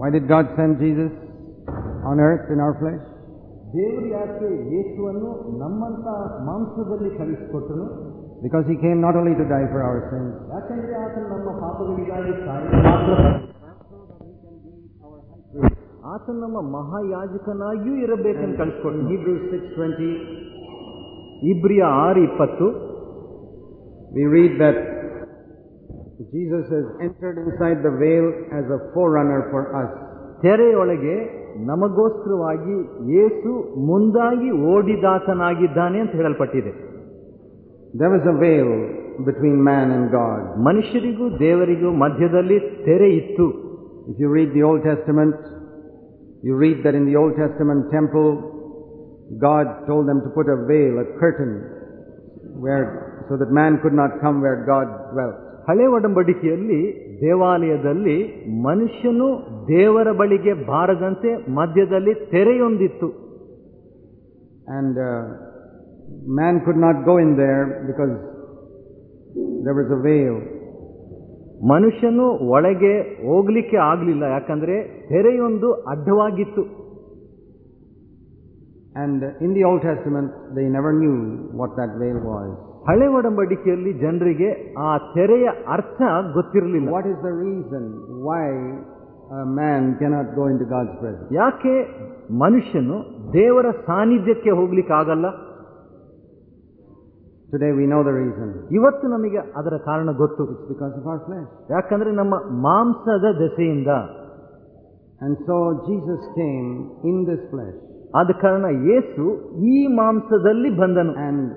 Why did God send Jesus on earth in our flesh? ದೇವರು ಯಾಕೆ ಯೇಸುವನ್ನು ನಮ್ಮಂತ ಮಾಂಸದಲ್ಲಿ ಕಳಿಸಿಕೊಟ್ಟನು Because he came not only to die for our sins, ಯಾಕಂದ್ರೆ ಆತನು ನಮ್ಮ ಪಾಪಗಳಿಗಾಗಿ ಸಾಯಲು ಮಾತ್ರ ಆತನು ನಮ್ಮ ಮಹಾಯಾಜಕನಾಗಿಯೂ ಇರಬೇಕಂತ ಕಳಿಸ್ಕೊಟ್ಟು Hebrews 6:20 ಇಬ್ರಿಯ ಆರು ಇಪ್ಪತ್ತು we read that Jesus has entered inside the veil as a forerunner for us. ತೆರೆಯೊಳಗೆ ನಮಗೋಸ್ಕರವಾಗಿ ಯೇಸು ಮುಂದಾಗಿ ಓಡಿದಾತನಾಗಿದ್ದಾನೆ ಅಂತ ಹೇಳಲ್ಪಟ್ಟಿದೆ There was a veil between man and God. ಮನುಷ್ಯರಿಗೂ ದೇವರಿಗೂ ಮಧ್ಯದಲ್ಲಿ ತೆರೆ ಇತ್ತು If you read the Old Testament, you read that in the Old Testament temple, God told them to put a veil, a curtain, where, so that man could not come where God dwelt. ಹಳೆ ಒಡಂಬಡಿಕೆಯಲ್ಲಿ ದೇವಾಲಯದಲ್ಲಿ ಮನುಷ್ಯನು ದೇವರ ಬಳಿಗೆ ಬಾರದಂತೆ ಮಧ್ಯದಲ್ಲಿ ತೆರೆಯೊಂದಿತ್ತು. And man could not go in there because there is a veil ಮನುಷ್ಯನು ಒಳಗೆ ಹೋಗ್ಲಿಕ್ಕೆ ಆಗಲಿಲ್ಲ ಯಾಕಂದ್ರೆ ತೆರೆಯೊಂದು ಅಡ್ಡವಾಗಿತ್ತು. And in the old ಹ್ಯಾಸ್ಟ್ they never knew what that veil was ಹಳೆ ಒಡಂಬಡಿಕೆಯಲ್ಲಿ ಜನರಿಗೆ ಆ ತೆರೆಯ ಅರ್ಥ ಗೊತ್ತಿರಲಿಲ್ಲ. What is the reason why man cannot go into God's presence ಯಾಕೆ ಮನುಷ್ಯನು ದೇವರ ಸಾನ್ನಿಧ್ಯಕ್ಕೆ ಹೋಗ್ಲಿಕ್ಕಾಗಲ್ಲ? Today we know the reason ಇವತ್ತು ನಮಗೆ ಅದರ ಕಾರಣ ಗೊತ್ತು. ಬಿಕಾಸ್ ಆಫ್ ಆಸ್ ಮ್ಯಾನ್ ಯಾಕಂದ್ರೆ ನಮ್ಮ ಮಾಂಸದ ದೆಸೆಯಿಂದ and so Jesus came in this place ಆದ ಕಾರಣ ಏಸು ಈ ಮಾಂಸದಲ್ಲಿ ಬಂದನು. And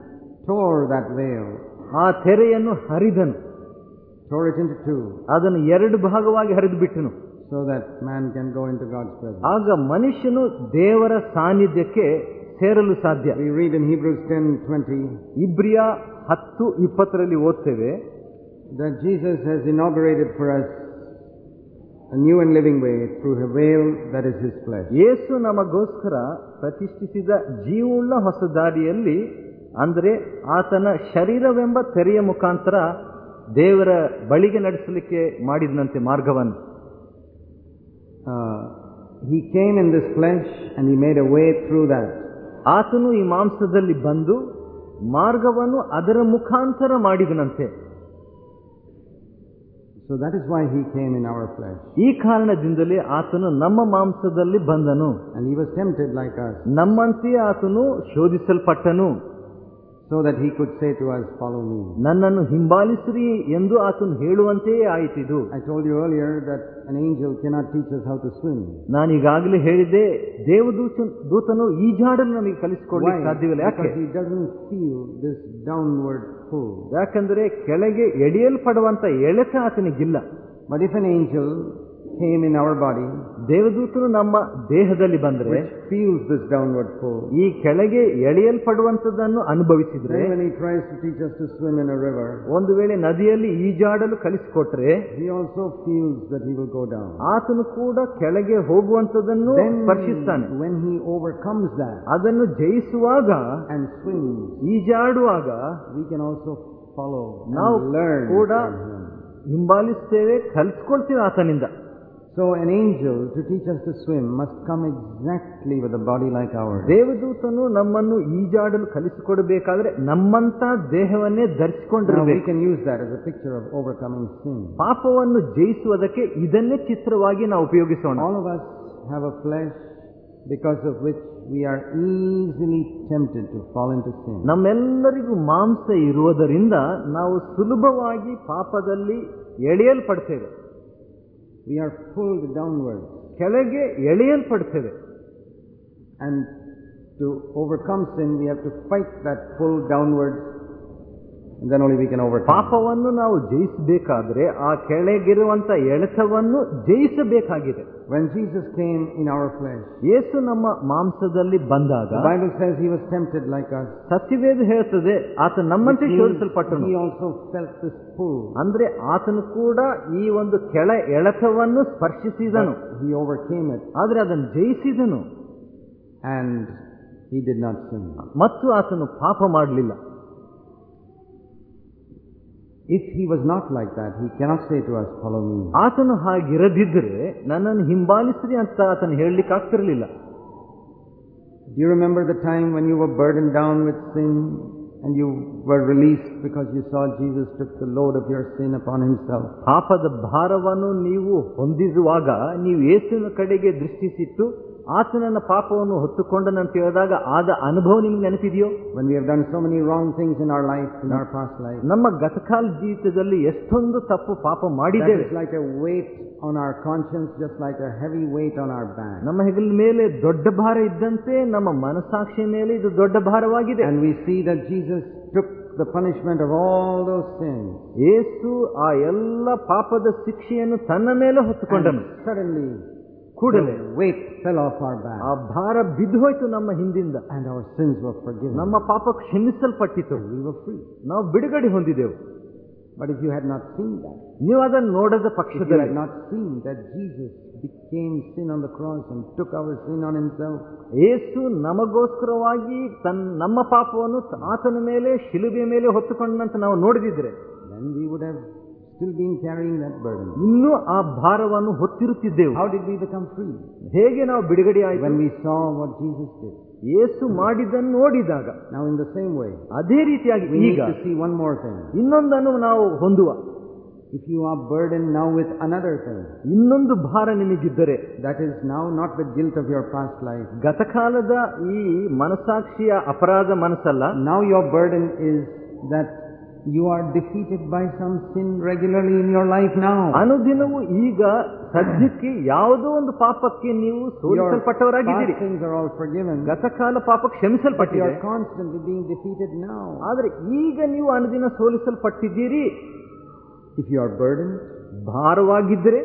tore that veil, ಆ ತೆರೆಯನ್ನು ಹರಿದನು tore it into two, ಅದನ್ನು ಎರಡು ಭಾಗವಾಗಿ ಹರಿದು ಬಿಟ್ಟನು so that man can go into God's presence. ಆಗ ಮನುಷ್ಯನು ದೇವರ ಸಾನ್ನಿಧ್ಯಕ್ಕೆ ಸೇರಲು ಸಾಧ್ಯ We read in Hebrews 10:20 ಇಬ್ರಿಯ ಹತ್ತು ಇಪ್ಪತ್ತರಲ್ಲಿ ಓದ್ತೇವೆ that Jesus has inaugurated for us a new and living way through a veil that is his flesh. ಯೇಸು ನಮಗೋಸ್ಕರ ಪ್ರತಿಷ್ಠಿಸಿದ ಜೀವವುಳ್ಳ ಹೊಸ ದಾರಿಯಲ್ಲಿ ಅಂದರೆ ಆತನ ಶರೀರವೆಂಬ ತೆರೆಯ ಮುಖಾಂತರ ದೇವರ ಬಳಿಗೆ ನಡೆಸಲಿಕ್ಕೆ ಮಾಡಿದನಂತೆ ಮಾರ್ಗವನ್ನು he came in this flesh and he made a way through that ಆತನು ಈ ಮಾಂಸದಲ್ಲಿ ಬಂದು ಮಾರ್ಗವನ್ನು ಅದರ ಮುಖಾಂತರ ಮಾಡಿದನಂತೆ. So that is why he came in our flesh ಈ ಕಾರಣದಿಂದಲೇ ಆತನು ನಮ್ಮ ಮಾಂಸದಲ್ಲಿ ಬಂದನು. ಅಂಡ್ ಈ ವಾಸ್ ಟೆಂಪ್ಟೆಡ್ ಲೈಕ್ ನಮ್ಮಂತೆಯೇ ಆತನು ಶೋಧಿಸಲ್ಪಟ್ಟನು. so that he could say to us, Follow me. ನನ್ನನ್ನು ಹಿಂಬಾಲಿಸಿರಿ ಎಂದು ಆತನು ಹೇಳುವಂತೆಯೇ ಆಯಿತಿದು I told you earlier that an angel cannot teach us how to swim. ನಾನೀಗಾಗಲೇ ಹೇಳಿದೆ ದೇವದೂತ ದೂತನು ಈಜಾಡಲು ನಮಗೆ ಕಲಿಸಿಕೊಳ್ಳಿಕ್ಕೆ ಸಾಧ್ಯವಿಲ್ಲ ಯಾಕೆ Because he doesn't feel this downward pull. ಯಾಕಂದ್ರೆ ಕೆಳಗೆ ಎಳೆಯಲ್ಪಡುವಂತ ಎಳೆತ ಆತನಿಗಿಲ್ಲ But if an angel came in our body, ದೇವದೂತನು ನಮ್ಮ ದೇಹದಲ್ಲಿ ಬಂದ್ರೆ which feels this downward pull, ಈ ಕೆಳಗೆ ಎಳೆಯಲ್ಪಡುವಂತದನ್ನು ಅನುಭವಿಸಿದ್ರೆ then when he tries to teach us to swim in a river, ಒಂದು ವೇಳೆ ನದಿಯಲ್ಲಿ ಈಜಾಡಲು ಕಲಿಸಿಕೊಟ್ರೆ he also feels that he will go down. ಆತನು ಕೂಡ ಕೆಳಗೆ ಹೋಗುವಂತದನ್ನು Then ಸ್ಪರ್ಶಿಸ್ತಾನೆ when he overcomes that ಅದನ್ನು ಜಯಿಸುವಾಗ and swims, ಈಜಾಡುವಾಗ we can also follow ನಾವು and learn ಕೂಡ from him. ಹಿಂಬಾಲಿಸ್ತೇವೆ ಕಲಿಸ್ಕೊಳ್ತೇವೆ ಆತನಿಂದ So an angel to teach us to swim must come exactly with a body like ours. ದೇವದೂತನು ನಮ್ಮನ್ನು ಈಜಾಡಲು ಕಲಿಸಿಕೊಡಬೇಕಾದ್ರೆ ನಮ್ಮಂತ ದೇಹವನ್ನೇ Now we ಧರಿಸಿಕೊಂಡಿರಬೇಕು can use that as a picture of overcoming sin. ಪಾಪವನ್ನು ಜಯಿಸುವುದಕ್ಕೆ ಇದನ್ನೇ ಚಿತ್ರವಾಗಿ ನಾವು ಉಪಯೋಗಿಸೋಣ All of us have a flesh because of which we are easily tempted to fall into sin. ನಮ್ಮೆಲ್ಲರಿಗೂ ಮಾಂಸ ಇರುವುದರಿಂದ ನಾವು ಸುಲಭವಾಗಿ ಪಾಪದಲ್ಲಿ ಎಳೆಯಲ್ಪಡ್ತೇವೆ We are pulled downwards. ಕೆಳಗೆ ಎಳೆಯಲ್ಪಡ್ತೇವೆ And to overcome sin, we have to fight that pull downwards, and then only we can overcome. ಪಾಪವನ್ನು ನಾವು ಜಯಿಸಬೇಕಾದ್ರೆ ಆ ಕೆಳಗಿರುವಂತ ಎಳೆತವನ್ನು ಜಯಿಸಬೇಕಾಗಿದೆ When Jesus came in our flesh, ಯೇಸು ನಮ್ಮ ಮಾಂಸದಲ್ಲಿ ಬಂದಾಗ the Bible says he was tempted like us. ಸತ್ಯವೇದ ಹೇಳ್ತದೆ ಆತ ನಮ್ಮಂತೆ Which means ಶೋಧಿಸಲ್ಪಟ್ಟನು He also felt this pull. ಅಂದ್ರೆ ಆತನು ಕೂಡ ಈ ಒಂದು ಕೆಳ ಎಳೆತವನ್ನು ಸ್ಪರ್ಶಿಸಿದನು But he overcame it ಆದ್ರೆ ಅದನ್ನು ಜಯಿಸಿದನು and he did not sin. ಮತ್ತು ಆತನು ಪಾಪ ಮಾಡಲಿಲ್ಲ If he was not like that, he cannot say to us, follow me. ಆತನು ಹಾಗಿರದಿದ್ರೆ ನನ್ನನ್ನು ಹಿಂಬಾಲಿಸ್ರಿ ಅಂತ ಆತನು ಹೇಳಲಿಕ್ಕೆ ಆಗ್ತಿರಲಿಲ್ಲ Do you remember the time when you were burdened down with sin and you were released because you saw Jesus took the load of your sin upon himself? ಪಾಪದ ಭಾರವನ್ನು ನೀವು ಹೊಂದಿರುವಾಗ ನೀವು ಯೇಸುವಿನ ಕಡೆಗೆ ದೃಷ್ಟಿಸಿಟ್ಟು ಆತನನ್ನ ಪಾಪವನ್ನು ಹೊತ್ತುಕೊಂಡನಂತ ಹೇಳಿದಾಗ ಆದ ಅನುಭವ ನಿಮ್ಗೆ ನೆನಪಿದೆಯೋ When we have done so many wrong things in our life, in our past life, ನಮ್ಮ ಗತಕಾಲ ಜೀವಿತದಲ್ಲಿ ಎಷ್ಟೊಂದು ತಪ್ಪು ಪಾಪ that ಮಾಡಿದ್ದೇವೆ is like a weight on our conscience, just like a heavy weight on our back. ನಮ್ಮ ಹೆಗಲ ಮೇಲೆ ದೊಡ್ಡ ಭಾರ ಇದ್ದಂತೆ ನಮ್ಮ ಮನಸಾಕ್ಷಿಯ ಮೇಲೆ ಇದು ದೊಡ್ಡ ಭಾರವಾಗಿದೆ And we see that Jesus took the punishment of all those sins. ಯೇಸು ಆ ಎಲ್ಲ ಪಾಪದ ಶಿಕ್ಷೆಯನ್ನು ತನ್ನ ಮೇಲೆ ಹೊತ್ತುಕೊಂಡನು And suddenly, ಕೂಡಲೇ the weight fell off our back. ಆ ಭಾರ ಬಿದ್ದು ಹೋಯ್ತು ನಮ್ಮ ಹಿಂದಿಂದ And our sins were forgiven. ನಮ್ಮ ಪಾಪ ಕ್ಷಮಿಸಲ್ಪಟ್ಟಿತು We were free. ನಾವು ಬಿಡುಗಡೆ ಹೊಂದಿದೆವು But if you had not seen that, ನೀವು ಅದನ್ನು ನೋಡದ if you ಪಕ್ಷದಲ್ಲಿ had not seen that Jesus became sin on the cross and took our sin on himself, ಯೇಸು ನಮಗೋಸ್ಕರವಾಗಿ ತನ್ನ ನಮ್ಮ ಪಾಪವನ್ನು ಆತನ ಮೇಲೆ ಶಿಲುಬೆಯ ಮೇಲೆ ಹೊತ್ತುಕೊಂಡಂತ ನಾವು ನೋಡಿದಿದ್ರೆ then we would have still been carrying that burden. ಇನ್ನೂ ಆ ಭಾರವನ್ನು ಹೊತ್ತಿರುತ್ತಿದ್ದೆವು How did we become free? ಹೇಗೆ ನಾವು ಬಿಡುಗಡೆ ಆಯಿತು When we saw what Jesus did. ಯೇಸು ಮಾಡಿದ್ದನ್ನು ನೋಡಿದಾಗ Now in the same way, ಅದೇ ರೀತಿಯಾಗಿ we need ಈಗ to see one more thing. ಇನ್ನೊಂದನ್ನು ನಾವು ಹೊಂದುವ If you are burdened now with another thing, ಇನ್ನೊಂದು ಭಾರ ನಿಮಗಿದ್ದರೆ that is now not the guilt of your past life. ಗತಕಾಲದ ಈ ಮನಸಾಕ್ಷಿಯ ಅಪರಾಧ ಮನಸ್ಸಲ್ಲ Now your burden is that you are defeated by some sin regularly in your life ನಾವು ಅನುದಿನವೂ ಈಗ ಸದ್ಯಕ್ಕೆ ಯಾವುದೋ ಒಂದು ಪಾಪಕ್ಕೆ ನೀವು ಸೋಲಿಸಲ್ಪಟ್ಟವರಾಗಿದ್ದೀರಿ. ಗತಕಾಲ ಪಾಪ ಕ್ಷಮಿಸಲ್ಪಟ್ಟಿದೆ. ಕಾನ್ಸ್ಟೆಂಟ್ಲಿ ಬೀಂಗ್ ಡಿಫೀಟೆಡ್ ನಾವು ಆದರೆ ಈಗ ನೀವು ಅನುದಿನ ಸೋಲಿಸಲ್ಪಟ್ಟಿದ್ದೀರಿ. If you are burden ಭಾರವಾಗಿದ್ದರೆ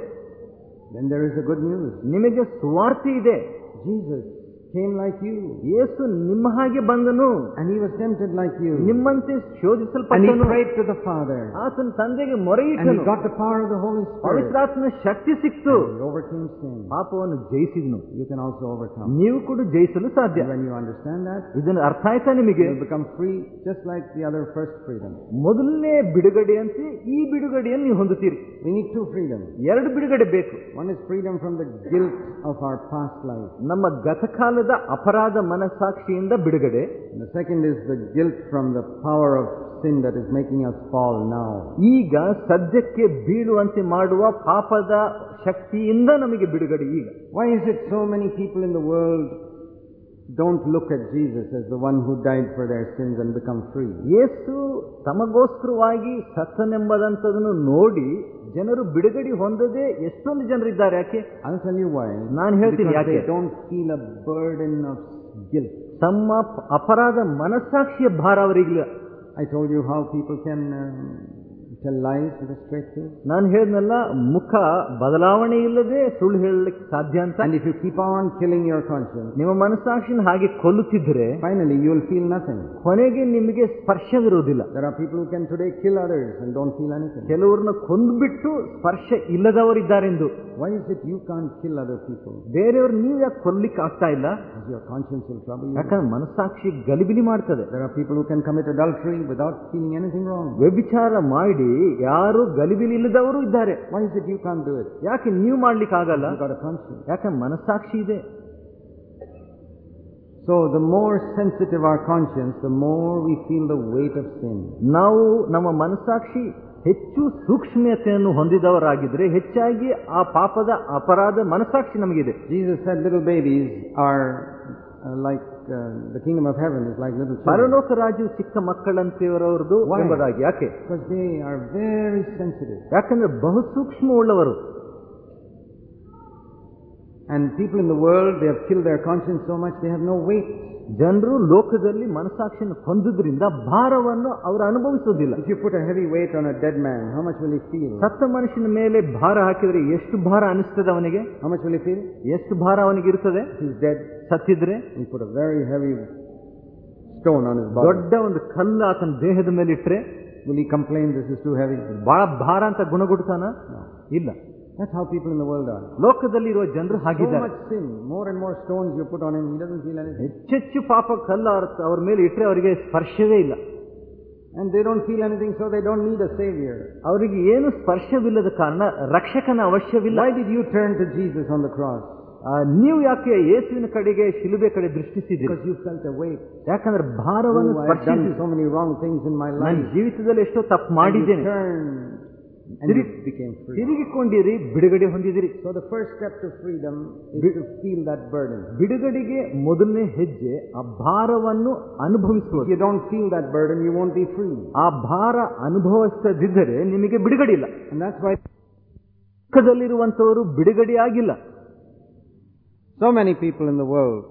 then there is a good news ನಿಮಗೆ ಸುವಾರ್ತೆ ಇದೆ. Jesus came like you, ಯೇಸು ನಿಮ್ಮ ಹಾಗೆ ಬಂದನು and he was tempted like you, ನಿಮ್ಮಂತೆ and he ಶೋಧಿಸಲ್ಪಟ್ಟನು prayed to the Father, ಆತನ ತಂದೆಗೆ ಮೊರೆ and he ಇಟ್ಟನು got the power of the Holy Spirit, ಪವಿತ್ರಾತ್ಮನ ಶಕ್ತಿ ಸಿಕ್ತು and he overcame sin. ಪಾಪವನ್ನು ಜಯಿಸಿದನು You can also overcome. ನೀವು ಕೂಡ ಜಯಿಸಲು ಸಾಧ್ಯ When you understand that, ಇದನ್ನು ಅರ್ಥ ಆಯ್ತಾ ನಿಮಗೆ you will become free just like the other first freedom. ಮೊದಲನೇ ಬಿಡುಗಡೆಯಂತೆ ಈ ಬಿಡುಗಡೆಯನ್ನು ನೀವು ಹೊಂದುತ್ತೀರಿ We need two freedoms. ಎರಡು ಬಿಡುಗಡೆ ಬೇಕು One is freedom from the guilt of our past life. ನಮ್ಮ ಜೀವನದ ಅಪರಾಧ ಮನಸ್ಸಾಕ್ಷಿಯಿಂದ ಬಿಡುಗಡೆ. Second is the guilt from the power of sin that is making a fall ನಾವ್ ಈಗ ಸದ್ಯಕ್ಕೆ ಬೀಳುವಂತೆ ಮಾಡುವ ಪಾಪದ ಶಕ್ತಿಯಿಂದ ನಮಗೆ ಬಿಡುಗಡೆ ಈಗ. Why is it so many people in the world don't look at Jesus as the one who died for their sins and become free? ಯೇಸು ತಮಗೋಸ್ಕರವಾಗಿ ಸತ್ತನೆಂಬುದಂಥದನ್ನು ನೋಡಿ ಜನರು ಬಿಡುಗಡೆ ಹೊಂದದೆ ಎಷ್ಟೊಂದು ಜನರಿದ್ದಾರೆ ಯಾಕೆ I'll tell you why. ನಾನು ಹೇಳ್ತೀನಿ Because ಯಾಕೆ they don't feel a burden of guilt. ತಮ್ಮ ಪ- ಅಪರಾಧ ಮನಸ್ಸಾಕ್ಷಿಯ ಭಾರ ಅವರಿಗಿಲ್ಲ I told you how people can um, ನಾನು ಹೇಳಿದ್ನಲ್ಲ ಮುಖ ಬದಲಾವಣೆ ಇಲ್ಲದೆ ಸುಳ್ಳು ಹೇಳಲಿಕ್ಕೆ ಸಾಧ್ಯ ಅಂತ. If you keep on killing your conscience ನಿಮ್ಮ ಮನಸ್ಸಾಕ್ಷಿನ ಹಾಗೆ ಕೊಲ್ಲುತ್ತಿದ್ರೆ finally you will feel nothing ಕೊನೆಗೆ ನಿಮಗೆ ಸ್ಪರ್ಶವಿರುವುದಿಲ್ಲ there are people can today kill others don't feel any ಕೆಲವರನ್ನ ಕೊಂದ್ಬಿಟ್ಟು ಸ್ಪರ್ಶ ಇಲ್ಲದವರಿದ್ದಾರೆಂದು. Why is it you can kill other people ಬೇರೆಯವರು ನೀವು ಯಾಕೆ ಕೊಲ್ಲಿಕ್ಕೆ ಆಗ್ತಾ ಇಲ್ಲ? ಯುವರ್ ಕಾನ್ಶಿಯನ್ಸ್ ವಿಲ್ ಟ್ರಾವೆಲ್ ಯಾಕಂದ್ರೆ ಮನಸ್ಸಾಕ್ಷಿ ಗಲಿಬಿಲಿ ಮಾಡ್ತದೆ. There are people who can commit adultery without feeling anything wrong ವ್ಯಭಿಚಾರ ಮಾಡಿ ಅಲ್ಲಿ ಯಾರು ಗಲಿಬಿಲಿ ಇಲ್ಲದವರು ಇದ್ದಾರೆ. ಯಾಕೆ ನೀವು ಮಾಡ್ಲಿಕ್ಕೆ ಆಗಲ್ಲ? ಯಾಕೆ ಮನಸ್ಸಾಕ್ಷಿ ಇದೆ? So the more sensitive our conscience the more we feel the weight of same ನಾವು ನಮ್ಮ ಮನಸ್ಸಾಕ್ಷಿ ಹೆಚ್ಚು ಸೂಕ್ಷ್ಮತೆಯನ್ನು ಹೊಂದಿದವರಾಗಿದ್ರೆ ಹೆಚ್ಚಾಗಿ ಆ ಪಾಪದ ಅಪರಾಧ ಮನಸ್ಸಾಕ್ಷಿ ನಮಗಿದೆ. Jesus little babies are uh, like uh, the kingdom of heaven is like little children. ಪರಲೋಕ ರಾಜ್ಯ ಚಿಕ್ಕ ಮಕ್ಕಳಂತೆಯವರವ್ರದ್ದು Why? ಎಂಬುದಾಗಿ ಯಾಕೆ Because they are very sensitive. ಯಾಕಂದ್ರೆ ಬಹು ಸೂಕ್ಷ್ಮ ಉಳ್ಳವರು And people in the world, they have killed their conscience so much, they have no weight. ಜನರು ಲೋಕದಲ್ಲಿ ಮನಸ್ಸಾಕ್ಷಿಯನ್ನು ಹೊಂದುದ್ರಿಂದ ಭಾರವನ್ನು ಅವರು ಅನುಭವಿಸುವುದಿಲ್ಲ If you put a heavy weight on a dead man, how much will he feel? ಸತ್ತ ಮನುಷ್ಯನ ಮೇಲೆ ಭಾರ ಹಾಕಿದ್ರೆ ಎಷ್ಟು ಭಾರ ಅನಿಸ್ತದೆ ಅವನಿಗೆ How much will he feel? ಎಷ್ಟು ಭಾರ ಅವನಿಗೆ ಇರ್ತದೆ If he's dead, ಸತ್ತಿದ್ರೆ you put a very heavy stone on his body. ದೊಡ್ಡ ಒಂದು ಕಲ್ಲು ಆತನ ದೇಹದ ಮೇಲೆ ಇಟ್ರೆ Will he complain this is too heavy? ಬಹಳ ಭಾರ ಅಂತ ಗುಣಗುಡ್ತಾನ No. ಇಲ್ಲ That's how people in the world are. ಲೋಕದಲ್ಲಿರುವ ಜನರು So ಹಾಗಿದ್ದಾರೆ much sin, more and more stones you put on him, he doesn't feel anything. ಹೆಚ್ಚೆಚ್ಚು ಪಾಪ ಕಲ್ಲು ಅವ್ರ- ಅವ್ರ ಮೇಲೆ ಇಟ್ರೆ ಅವರಿಗೆ ಸ್ಪರ್ಶವೇ ಇಲ್ಲ And they don't feel anything, so they don't need a savior. ಅವರಿಗೆ ಏನು ಸ್ಪರ್ಶವಿಲ್ಲದ ಕಾರಣ ರಕ್ಷಕನ ಅವಶ್ಯವಿಲ್ಲ Why did you turn to Jesus on the cross? ನೀವು ಯಾಕೆ ಯೇಸುವಿನ ಕಡೆಗೆ ಶಿಲುಬೆ ಕಡೆ ದೃಷ್ಟಿಸಿದ್ರಿ ಯಾಕಂದ್ರೆ ಭಾರವನ್ನು so many wrong things in my life ಜೀವಿತದಲ್ಲಿ ಎಷ್ಟೋ ತಪ್ಪು ಮಾಡಿದ್ದೇನೆ. ತಿರುಗಿಕೊಂಡಿರಿ ಬಿಡುಗಡೆ ಹೊಂದಿದಿರಿ. So the first step to freedom feel that burden ಬಿಡುಗಡೆಗೆ ಮೊದಲನೇ ಹೆಜ್ಜೆ ಆ ಭಾರವನ್ನು ಅನುಭವಿಸುವುದು. Don't feel that burden you want be free ಆ ಭಾರ ಅನುಭವಿಸದಿದ್ದರೆ ನಿಮಗೆ ಬಿಡುಗಡೆ ಇಲ್ಲ. ಪಕ್ಕದಲ್ಲಿರುವಂತವರು ಬಿಡುಗಡೆ ಆಗಿಲ್ಲ so many people in the world,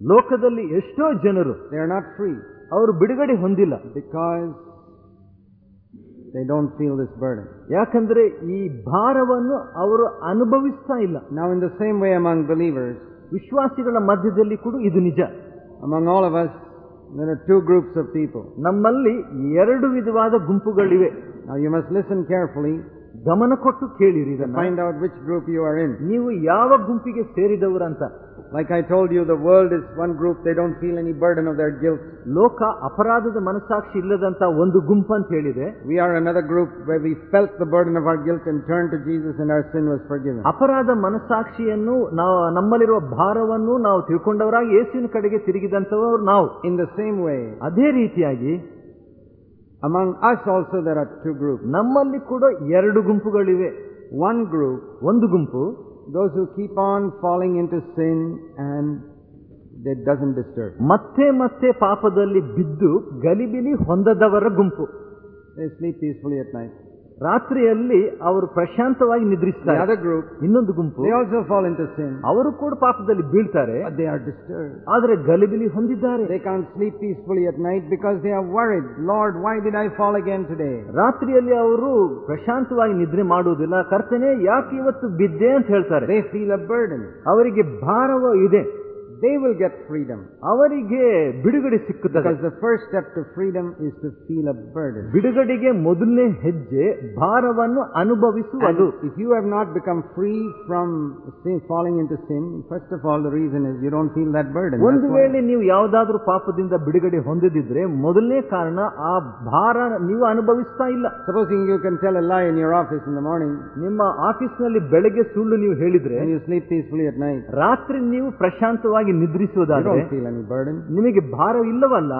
ಲೋಕದಲ್ಲಿ ಎಷ್ಟೋ ಜನರು they are not free ಅವರು ಬಿಡುಗಡೆ ಹೊಂದಿಲ್ಲ because they don't feel this burden. ಯಾಕಂದ್ರೆ ಈ ಭಾರವನ್ನು ಅವರು ಅನುಭವಿಸ್ತಾ ಇಲ್ಲ Now in the same way among believers, ವಿಶ್ವಾಸಿಗಳ ಮಧ್ಯದಲ್ಲಿ ಕೂಡ ಇದು ನಿಜ among all of us, there are two groups of people. ನಮ್ಮಲ್ಲಿ ಎರಡು ವಿಧವಾದ ಗುಂಪುಗಳಿವೆ Now you must listen carefully ಗಮನ ಕೊಟ್ಟು ಕೇಳಿರಿ to ಇದನ್ನ find out which group you are in. ನೀವು ಯಾವ ಗುಂಪಿಗೆ ಸೇರಿದವರಂತ Like I told you, the world is one group, they don't feel any burden of their guilt. ಲೋಕ ಅಪರಾಧದ ಮನಸ್ಸಾಕ್ಷಿ ಇಲ್ಲದಂತ ಒಂದು ಗುಂಪು ಅಂತ ಹೇಳಿದೆ We are another group where we felt the burden of our guilt and turned to Jesus and our sin was forgiven. ಅಪರಾಧ ಮನಸ್ಸಾಕ್ಷಿಯನ್ನು ನಾವು ನಮ್ಮಲ್ಲಿರುವ ಭಾರವನ್ನು ನಾವು ತಿಳ್ಕೊಂಡವರಾಗಿ ಯೇಸುವಿನ ಕಡೆಗೆ ತಿರುಗಿದಂತವರು ನಾವು In the same way, ಅದೇ ರೀತಿಯಾಗಿ among us also there are two groups. ನಮ್ಮಲ್ಲಿ ಕೂಡ ಎರಡು ಗುಂಪುಗಳಿವೆ One group, ಒಂದು ಗುಂಪು those who keep on falling into sin and that doesn't disturb. ಮತ್ತೆ ಮತ್ತೆ ಪಾಪದಲ್ಲಿ ಬಿದ್ದು ಗಲಿಬಿಲಿ ಹೊಂದದವರ ಗುಂಪು They sleep peacefully at night. ರಾತ್ರಿಯಲ್ಲಿ ಅವರು ಪ್ರಶಾಂತವಾಗಿ ನಿದ್ರಿಸ್ತಾರೆ. ಗ್ರೂಪ್ ಇನ್ನೊಂದು ಗುಂಪು ಆಲ್ಸೋ ಫಾಲ್ ಇನ್ ಸಿನ್ ಅವರು ಕೂಡ ಪಾಪದಲ್ಲಿ ಬೀಳ್ತಾರೆ. ದೇ ಆರ್ ಡಿಸ್ಟರ್ಬ್ ಆದರೆ ಗಲಿಬಿಲಿ ಹೊಂದಿದ್ದಾರೆ. They can't sleep peacefully at night because they are worried Lord why did I fall again today ರಾತ್ರಿಯಲ್ಲಿ ಅವರು ಪ್ರಶಾಂತವಾಗಿ ನಿದ್ರೆ ಮಾಡುವುದಿಲ್ಲ. ಕರ್ತನೆ ಯಾಕೆ ಇವತ್ತು ಬಿದ್ದೆ ಅಂತ ಹೇಳ್ತಾರೆ. ದೇ ಫೀಲ್ ಅ ಬರ್ಡನ್ ಅವರಿಗೆ ಭಾರವ ಇದೆ. They will get freedom. ಅವರಿಗೆ ಬಿಡುಗಡೆ ಸಿಕ್ಕುತ್ತದೆ Because the first step to freedom is to feel a burden. ಬಿಡುಗಡೆಗೆ ಮೊದಲನೇ ಹೆಜ್ಜೆ ಭಾರವನ್ನು And ಅನುಭವಿಸುವುದು if you have not become free from sin, falling into sin, first of all, the reason is you don't feel that burden. ಒಂದು That's why. ವೇಳೆ ನೀವು ಯಾವುದಾದ್ರೂ ಪಾಪದಿಂದ ಬಿಡುಗಡೆ ಹೊಂದದಿದ್ರೆ ಮೊದಲನೇ ಕಾರಣ ಆ ಭಾರ ನೀವು ಅನುಭವಿಸ್ತಾ ಇಲ್ಲ Supposing you can tell a lie in your office in the morning ನಿಮ್ಮ ಆಫೀಸ್ನಲ್ಲಿ ಬೆಳಗ್ಗೆ ಸುಳ್ಳು ನೀವು ಹೇಳಿದ್ರೆ and you sleep peacefully at night. ರಾತ್ರಿ ನೀವು ಪ್ರಶಾಂತವಾಗಿ ಸುಖವಾಗಿ ನಿದ್ರಿಸುವುದಾದ್ರೆ ನಿಮಗೆ ಭಾರ ಇಲ್ಲವಲ್ಲ?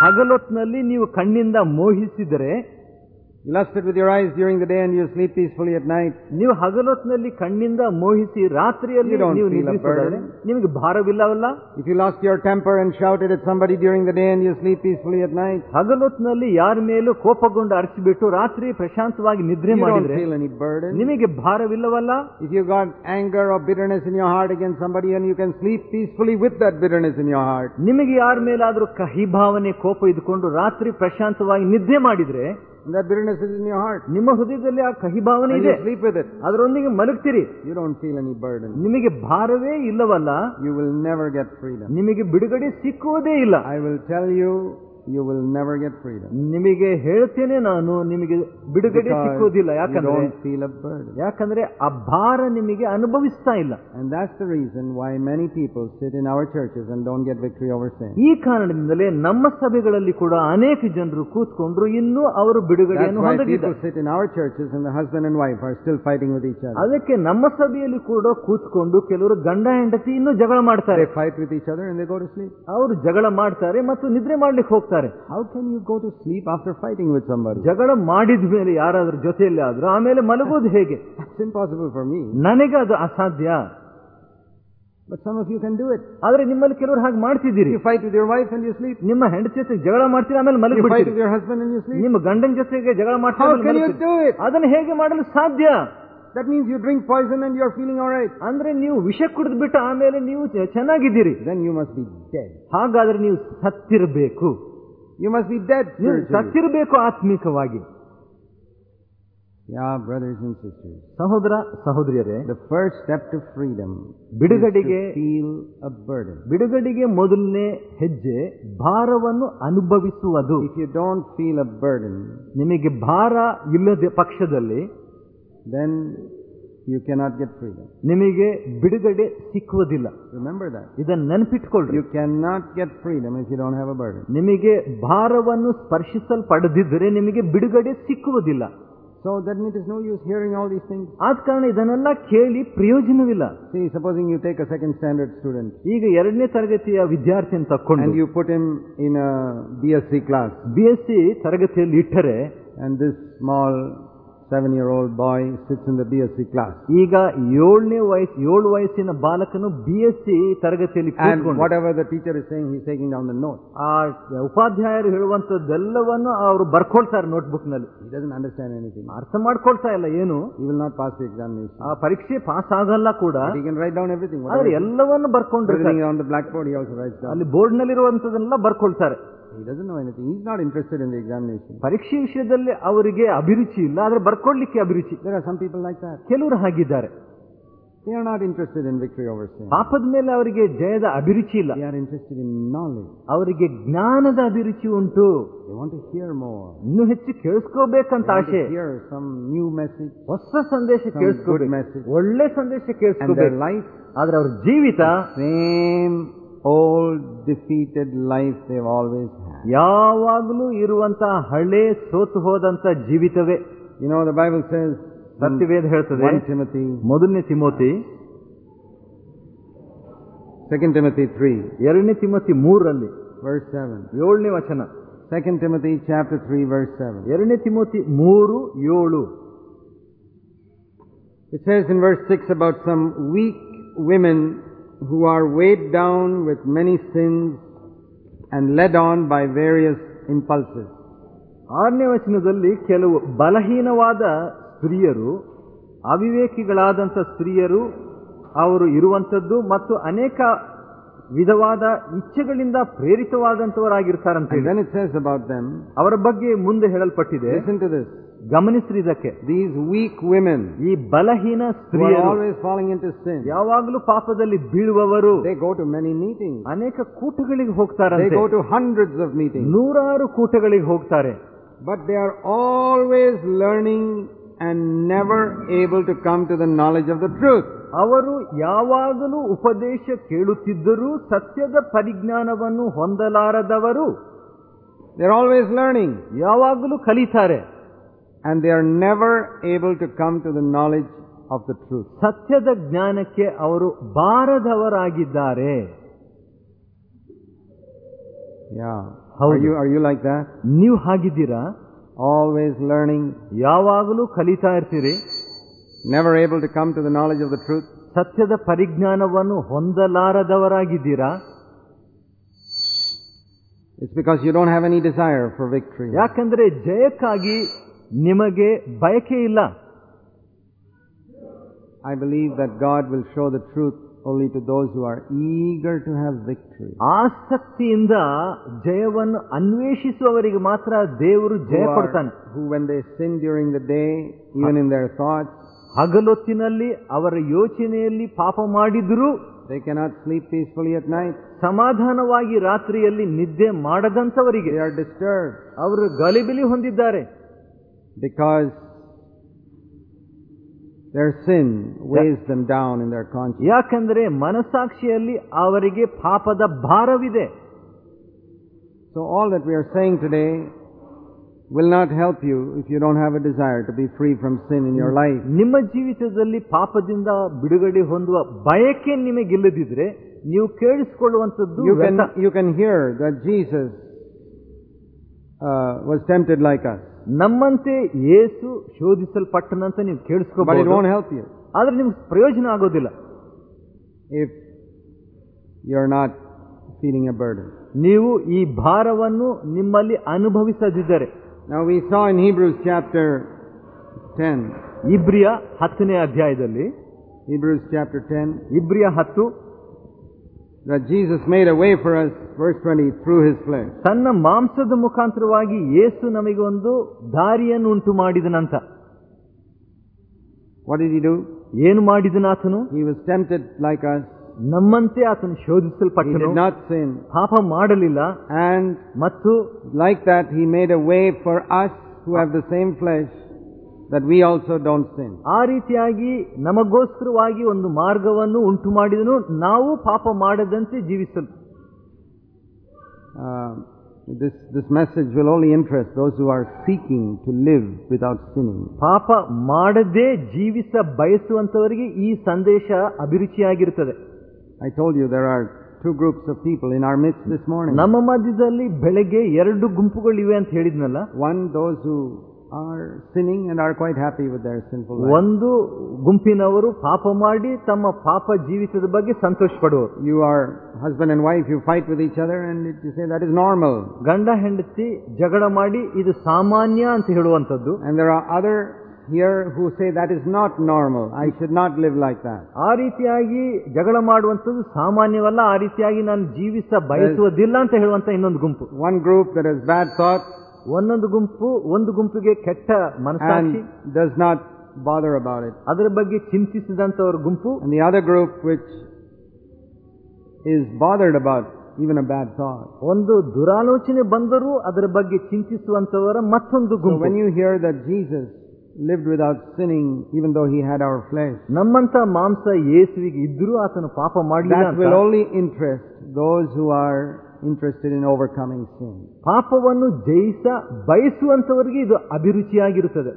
ಹಗಲೊತ್ನಲ್ಲಿ ನೀವು ಕಣ್ಣಿಂದ ಮೋಹಿಸಿದರೆ You lusted with your eyes during the day and you sleep peacefully at night. ನೀವು ಹಗಲೊತ್ನಲ್ಲಿ ಕಣ್ಣಿಂದ ಮೋಹಿಸಿ ರಾತ್ರಿಯಲ್ಲಿ You don't ನೀವು feel a ನಿದ್ರಿಸುವುದಾದ್ರೆ burden. ನಿಮಗೆ ಭಾರವಿಲ್ಲವಲ್ಲ If you lost your temper and shouted at somebody during the day and you sleep peacefully at night, ಹಗಲೊತ್ನಲ್ಲಿ ಯಾರ ಮೇಲೂ ಕೋಪಗೊಂಡು ಅರಸಿಬಿಟ್ಟು ರಾತ್ರಿ ಪ್ರಶಾಂತವಾಗಿ ನಿದ್ರೆ you don't ಮಾಡಿದ್ರೆ feel any burden. ನಿಮಗೆ ಭಾರವಿಲ್ಲವಲ್ಲ If you got anger or bitterness in your heart against somebody and you can sleep peacefully with that bitterness in your heart, ನಿಮಗೆ ಯಾರ ಮೇಲಾದ್ರೂ ಕಹಿ ಭಾವನೆ ಕೋಪ ಇದ್ಕೊಂಡು ರಾತ್ರಿ ಪ್ರಶಾಂತವಾಗಿ ನಿದ್ದೆ ಮಾಡಿದ್ರೆ and that bitterness is in your heart, ನಿಮ್ಮ ಹೃದಯದಲ್ಲಿ ಆ ಕಹಿ ಭಾವನೆ and ಇದೆ you sleep with it, ಅದರೊಂದಿಗೆ ಮಲಗ್ತೀರಿ you don't feel any burden. ನಿಮಗೆ ಭಾರವೇ ಇಲ್ಲವಲ್ಲ You will never get freedom. ನಿಮಗೆ ಬಿಡುಗಡೆ ಸಿಕ್ಕುವುದೇ ಇಲ್ಲ I will tell you, you will never get freedom. ನಿಮಗೆ ಹೇಳ್ತೇನೆ ನಾನು ನಿಮಗೆ ಬಿಡುಗಡೆ Because ಸಿಕ್ಕುವುದಿಲ್ಲ you ಯಾಕಂದ್ರೆ don't feel a burden. ಯಾಕಂದ್ರೆ ಆ ಭಾರ ನಿಮಗೆ ಅನುಭವಿಸ್ತಾ ಇಲ್ಲ And that's the reason why many people sit in our churches and don't get victory over sin. ಈ ಕಾರಣದಿಂದಲೇ ನಮ್ಮ ಸಭೆಗಳಲ್ಲಿ ಕೂಡ ಅನೇಕ ಜನರು ಕೂತ್ಕೊಂಡ್ರು ಇನ್ನೂ ಅವರು That's ಬಿಡುಗಡೆಯನ್ನು why ಹೊಂದಲಿಲ್ಲ people sit in our churches and the husband and wife are still fighting with each other. ಅದಕ್ಕೆ ನಮ್ಮ ಸಭೆಯಲ್ಲಿ ಕೂಡ ಕೂತ್ಕೊಂಡು ಕೆಲವರು ಗಂಡ ಹೆಂಡತಿ ಇನ್ನೂ ಜಗಳ ಮಾಡ್ತಾರೆ They fight with each other and they go to sleep. ಅವರು ಜಗಳ ಮಾಡ್ತಾರೆ ಮತ್ತು ನಿದ್ರೆ ಮಾಡ್ಲಿಕ್ಕೆ ಹೋಗ್ತಾರೆ ಹೋಗ್ತಾರೆ how can you go to sleep after fighting with somebody ಜಗಳ ಮಾಡಿದ ಮೇಲೆ ಯಾರಾದ್ರೂ ಜೊತೆಯಲ್ಲಿ ಆದ್ರೂ ಆಮೇಲೆ ಮಲಗೋದು ಹೇಗೆ? ಇಟ್ಸ್ ಇಂಪಾಸಿಬಲ್ ಫಾರ್ ಮೀ ನನಗೆ ಅದು ಅಸಾಧ್ಯ. But some of you can do it ಆದ್ರೆ ನಿಮ್ಮಲ್ಲಿ ಕೆಲವರು ಹಾಗೆ ಮಾಡ್ತಿದ್ದೀರಿ. Fight with your wife and you sleep ನಿಮ್ಮ ಹೆಂಡತಿ ಜೊತೆ ಜಗಳ ಮಾಡ್ತೀರಾ ಆಮೇಲೆ ಮಲಗಿ ಹಸ್ಬೆಂಡ್ ಅಂಡ್ ಯು ನಿಮ್ಮ ಗಂಡನ ಜೊತೆಗೆ ಜಗಳ ಮಾಡ್ತೀರಾ ಅದನ್ನ ಹೇಗೆ ಮಾಡಲು ಸಾಧ್ಯ? That means you drink poison and you are feeling all right ಅಂದ್ರೆ ನೀವು ವಿಷ ಕುಡಿದು ಬಿಟ್ಟು ಆಮೇಲೆ ನೀವು ಚೆನ್ನಾಗಿದ್ದೀರಿ. Then you must be dead ಹಾಗಾದ್ರೆ ನೀವು ಸತ್ತಿರಬೇಕು. You must be dead spiritually. ಸತ್ತಿರಬೇಕು ಆತ್ಮಿಕವಾಗಿ Yeah, brothers and sisters. ಸಹೋದರ ಸಹೋದರಿಯರೇ The first step to freedom is to feel a burden. ಬಿಡುಗಡೆಗೆ ಮೊದಲನೇ ಹೆಜ್ಜೆ ಭಾರವನ್ನು ಅನುಭವಿಸುವುದು If you don't feel a burden, ನಿಮಗೆ ಭಾರ ಇಲ್ಲದ ಪಕ್ಷದಲ್ಲಿ then you cannot get freedom ನಿಮಗೆ ಬಿಡುಗಡೆ ಸಿಕ್ಕುವುದಿಲ್ಲ. ರಿಮೆಂಬರ್ ದಟ್ ಇದನ್ನು ನೆನಪಿಟ್ಕೊಳ್ಳಿ you can not get freedom if you don't have a burden ನಿಮಗೆ ಭಾರವನ್ನು ಸ್ಪರ್ಶಿಸಲ್ಪಡದಿದ್ದರೆ ನಿಮಗೆ ಬಿಡುಗಡೆ ಸಿಕ್ಕುವುದಿಲ್ಲ. So that meet is no use hearing all these things ಆದ ಕಾರಣ ಇದನ್ನೆಲ್ಲ ಕೇಳಿ ಪ್ರಯೋಜನವಿಲ್ಲ. See supposing you take a second standard student ಈಗ ಎರಡನೇ ತರಗತಿಯ ವಿದ್ಯಾರ್ಥಿಯನ್ನು ಅಂತ ತಕ್ಕೊಂಡು you put in in B S C class B S C ತರಗತಿಯಲ್ಲಿ ಇಟ್ಟರೆ and this small seven year old boy sits in the B S C class ಈಗ ಏಳನೇ ವಯಸ್ಸು ಏಳು ವಯಸ್ಸಿನ ಬಾಲಕನು ಬಿ ಎಸ್ ಸಿ ತರಗತಿಯಲ್ಲಿ whatever the teacher is saying is taking down the note ಆ ಉಪಾಧ್ಯಾಯರು ಹೇಳುವಂತದ್ದೆಲ್ಲವನ್ನು ಅವರು ಬರ್ಕೊಳ್ತಾರೆ ನೋಟ್ ಬುಕ್ನಲ್ಲಿ ಅಂಡರ್ಸ್ಟ್ಯಾಂಡ್ ಎನಿಥಿಂಗ್ ಅರ್ಥ ಮಾಡ್ಕೊಳ್ತಾ ಇಲ್ಲ ಏನು? He will not pass the examination ಆ ಪರೀಕ್ಷೆ ಪಾಸ್ ಆಗಲ್ಲ ಕೂಡ ಯು ರೈಟ್ ಡೌನ್ ಎವ್ರಿಥಿಂಗ್ ಆದ್ರೆ ಎಲ್ಲವನ್ನು ಬರ್ಕೊಂಡಿರ್ತಾರೆ. ಆನ್ ಬ್ಲಾಕ್ ಬೋರ್ಡ್ ಅಲ್ಲಿ ಬೋರ್ಡ್ ನಲ್ಲಿರುವಂತದನ್ನೆಲ್ಲ ಬರ್ಕೊಳ್ತಾರೆ. ಪರೀಕ್ಷೆ ವಿಷಯದಲ್ಲಿ ಅವರಿಗೆ ಅಭಿರುಚಿ ಇಲ್ಲ ಆದ್ರೆ ಬರ್ಕೊಳ್ಳಿಕ್ಕೆ ಅಭಿರುಚಿ. ಕೆಲವರು ಹಾಗಿದ್ದಾರೆ. They are not interested in victory over sin. ಪಾಪದ ಮೇಲೆ ಅವರಿಗೆ ಜಯದ ಅಭಿರುಚಿ ಇಲ್ಲ. ಆರ್ ಇಂಟ್ರೆಸ್ಟೆಡ್ ಇನ್ ನಾಲೆಜ್ ಅವರಿಗೆ ಜ್ಞಾನದ ಅಭಿರುಚಿ ಉಂಟು. ಐ ವಾಂಟ್ ಟು ಹಿಯರ್ ಹೆಚ್ಚು ಕೇಳಿಸ್ಕೋಬೇಕಂತ ಆಶೆ ಹಿಯರ್ ಸಮ್ ನ್ಯೂ ಮೆಸೇಜ್ ಹೊಸ ಸಂದೇಶ ಕೇಳಿಸ್ಕೊಡಿ ಮೆಸೇಜ್ ಒಳ್ಳೆ ಸಂದೇಶ ಕೇಳಿಸ್ಕೊಡಿ ಲೈಫ್ ಆದ್ರೆ ಅವ್ರ ಜೀವಿತ same old defeated life they've always had. ಯಾವಾಗಲೂ ಇರುವಂತ ಹಳೆ ಸೋತು ಹೋದಂತ ಜೀವಿತವೇ You know, the Bible says in ಸತ್ಯವೇದ ಹೇಳ್ತದೆ 1 Timothy, ಮೊದಲನೇ ತಿಮೋತಿ 2 Timothy 3, ಎರಡನೇ ತಿಮೋತಿ ಮೂರರಲ್ಲಿ verse 7. ಏಳನೇ ವಚನ 2 Timothy chapter 3, verse 7. ಎರಡನೇ ತಿಮೋತಿ ಮೂರು ಏಳು It says in verse 6 about some weak women who are weighed down with many sins and led on by various impulses. ಆರನೇ ವಚನದಲ್ಲಿ ಕೆಲವು ಬಲಹೀನವಾದ ಸ್ತ್ರೀಯರು ಅವಿವೇಕಿಗಳಾದಂಥ ಸ್ತ್ರೀಯರು ಅವರು ಇರುವಂಥದ್ದು ಮತ್ತು ಅನೇಕ ವಿಧವಾದ ಇಚ್ಛೆಗಳಿಂದ them, ಅವರ ಬಗ್ಗೆ ಮುಂದೆ ಹೇಳಲ್ಪಟ್ಟಿದೆ. listen to this, ಗಮನಿಸ್ರಿ ಇದಕ್ಕೆ these weak women ಈ ಬಲಹೀನ who are ಸ್ತ್ರೀಯರು always falling into sin, ಯಾವಾಗಲೂ ಪಾಪದಲ್ಲಿ ಬೀಳುವವರು they go to many meetings. ಅನೇಕ ಕೂಟಗಳಿಗೆ They ಹೋಗ್ತಾರಂತೆ go to hundreds of meetings. ನೂರಾರು ಕೂಟಗಳಿಗೆ ಹೋಗ್ತಾರೆ But they are always learning and never able to come to the knowledge of the truth. ಅವರು ಯಾವಾಗಲೂ ಉಪದೇಶ ಕೇಳುತ್ತಿದ್ದರೂ ಸತ್ಯದ ಪರಿಜ್ಞಾನವನ್ನು ಹೊಂದಲಾರದವರು They're always learning ಯಾವಾಗಲೂ ಕಲಿತಾರೆ and they are never able to come to the knowledge of the truth. ಸತ್ಯದ ಜ್ಞಾನಕ್ಕೆ ಅವರು ಬಾರದವರಾಗಿದ್ದಾರೆ Yeah. How Are do- you, are you like that? ನೀವು ಹಾಗಿದ್ದೀರಾ Always learning, ಯಾವಾಗಲೂ ಕಲಿತಾ ಇರ್ತೀರಿ never able to come to the knowledge of the truth? ಸತ್ಯದ ಪರಿಜ್ಞಾನವನ್ನು ಹೊಂದಲಾರದವರಾಗಿದ್ದೀರಾ It's because you don't have any desire for victory. ಯಾಕಂದ್ರೆ ಜಯಕ್ಕಾಗಿ ನಿಮಗೆ ಬಯಕೆ ಇಲ್ಲ. I believe that God will show the truth only to those who are eager to have victory ಆಸಕ್ತಿಯಿಂದ ಜಯವನ್ನು ಅನ್ವೇಷಿಸುವವರಿಗೆ ಮಾತ್ರ ದೇವರು ಜಯ ಕೊಡ್ತಾನೆ. Who when they sin during the day even in their thoughts ಹಗಲೊತ್ತಿನಲ್ಲಿ ಅವರ ಯೋಚನೆಯಲ್ಲಿ ಪಾಪ ಮಾಡಿದ್ರು they cannot sleep peacefully at night ಸಮಾಧಾನವಾಗಿ ರಾತ್ರಿಯಲ್ಲಿ ನಿದ್ದೆ ಮಾಡದಂತವರಿಗೆ ಡಿಸ್ಟರ್ಬ್ ಅವರು ಗಲಿಬಿಲಿ ಹೊಂದಿದ್ದಾರೆ. because their sin weighs them down in their conscience. ಯಾಕಂದ್ರೆ ಮನಸಾಕ್ಷಿಯಲ್ಲಿ ಅವರಿಗೆ ಪಾಪದ ಭಾರವಿದೆ So all that we are saying today will not help you if you don't have a desire to be free from sin in your life. ನಿಮ್ಮ ಜೀವಿತದಲ್ಲಿ ಪಾಪದಿಂದ ಬಿಡುಗಡೆ ಹೊಂದುವ ಬಯಕೆ ನಿಮಗಿಲ್ಲದಿದ್ರೆ ನೀವು ಕೇಳಿಸಿಕೊಳ್ಳುವಂಥದ್ದು You can, ವ್ಯರ್ಥ. you can hear that Jesus uh, was tempted like us, ನಮ್ಮಂತೆ ಯೇಸು ಶೋಧಿಸಲ್ಪಟ್ಟನಂತ ನೀವು but it ಕೇಳಿಸ್ಕೋಬಹುದು help you. ಆದ್ರೆ ನಿಮ್ಗೆ ಪ್ರಯೋಜನ ಆಗೋದಿಲ್ಲ. If you're not feeling a burden ನೀವು ಈ ಭಾರವನ್ನು ನಿಮ್ಮಲ್ಲಿ ಅನುಭವಿಸದಿದ್ದರೆ. ನಾವು we saw in Hebrews chapter 10, ಇಬ್ರಿಯ ಹತ್ತನೇ ಅಧ್ಯಾಯದಲ್ಲಿ Hebrews ಚಾಪ್ಟರ್ 10, ಇಬ್ರಿಯ ಹತ್ತು that Jesus made a way for us, verse 20, through his flesh. ತನ್ನ ಮಾಂಸದ ಮುಖಾಂತರವಾಗಿ ಯೇಸು ನಮಗೆ ಒಂದು ದಾರಿಯನ್ನು ಉಂಟು ಮಾಡಿದನಂತ What did he do? ಏನು ಮಾಡಿದನಾತನು He was tempted like us. ನಮ್ಮಂತೆ ಆತನು He ಶೋಧಿಸಲ್ಪಟ್ಟನು did not sin. ಪಾಪ ಮಾಡಲಿಲ್ಲ And ಮತ್ತು like that, he made a way for us who have the same flesh that we also don't sin. ಆ ರೀತಿಯಾಗಿ ನಮಗೋಸ್ಕರವಾಗಿ ಒಂದು ಮಾರ್ಗವನ್ನು ಉಂಟು ಮಾಡಿದನು ನಾವು ಪಾಪ ಮಾಡದಂತೆ ಜೀವಿಸಲು Uh, this, this message will only interest those who are seeking to live without sinning. ಪಾಪ ಮಾಡದೆ ಜೀವಿಸ ಬಯಸುವಂತವರಿಗೆ ಈ ಸಂದೇಶ ಅಭಿರುಚಿಯಾಗಿರುತ್ತದೆ I told you there are two groups of people in our midst this morning. ನಮ್ಮ ಮಧ್ಯದಲ್ಲಿ ಬೆಳಗ್ಗೆ ಎರಡು ಗುಂಪುಗಳಿವೆ ಅಂತ ಹೇಳಿದ್ನಲ್ಲ One, those who are sinning and are quite happy with their sinful life. ಒಂದು ಗುಂಪಿನವರು ಪಾಪ ಮಾಡಿ ತಮ್ಮ ಪಾಪ ಜೀವಿತದ ಬಗ್ಗೆ ಸಂತೋಷ ಪಡುವರು You are husband and wife, you fight with each other and it- you say that is normal. ಗಂಡ ಹೆಂಡತಿ ಜಗಳ ಮಾಡಿ ಇದು ಸಾಮಾನ್ಯ ಅಂತ ಹೇಳುವಂಥದ್ದು And there are other here who say that is not normal. I should not live like that. ಆ ರೀತಿಯಾಗಿ ಜಗಳ ಮಾಡುವಂಥದ್ದು ಸಾಮಾನ್ಯವಲ್ಲ ಆ ರೀತಿಯಾಗಿ ನಾನು ಜೀವಿಸ ಬಯಸುವುದಿಲ್ಲ ಅಂತ ಹೇಳುವಂತ ಇನ್ನೊಂದು ಗುಂಪು One group that has bad thoughts ಒಂದೊಂದು ಗುಂಪು ಒಂದು ಗುಂಪಿಗೆ ಕೆಟ್ಟ ಮನಸ್ಸಾಕ್ಷಿ and does not bother about it. ಅದರ ಬಗ್ಗೆ ಚಿಂತಿಸಿದಂತವರ ಗುಂಪು And the other group which is bothered about even a bad thought. ಒಂದು ದುರಾಲೋಚನೆ ಬಂದರೂ ಅದರ ಬಗ್ಗೆ ಚಿಂತಿಸುವಂತವರ ಮತ್ತೊಂದು So ಗುಂಪು when you hear that Jesus lived without sinning even though he had our flesh, ನಮ್ಮಂತ ಮಾಂಸ ಯೇಸುವಿಗೆ ಇದ್ರೂ ಆತನು ಪಾಪ ಮಾಡಲಿಲ್ಲ that will ಅಂತ only interest those who are interested in overcoming sin. ಪಾಪವನ್ನು ಜಯಿಸ ಬಯಸುವಂತವರಿಗೆ ಇದು ಅಭಿರುಚಿಯಾಗಿರುತ್ತದೆ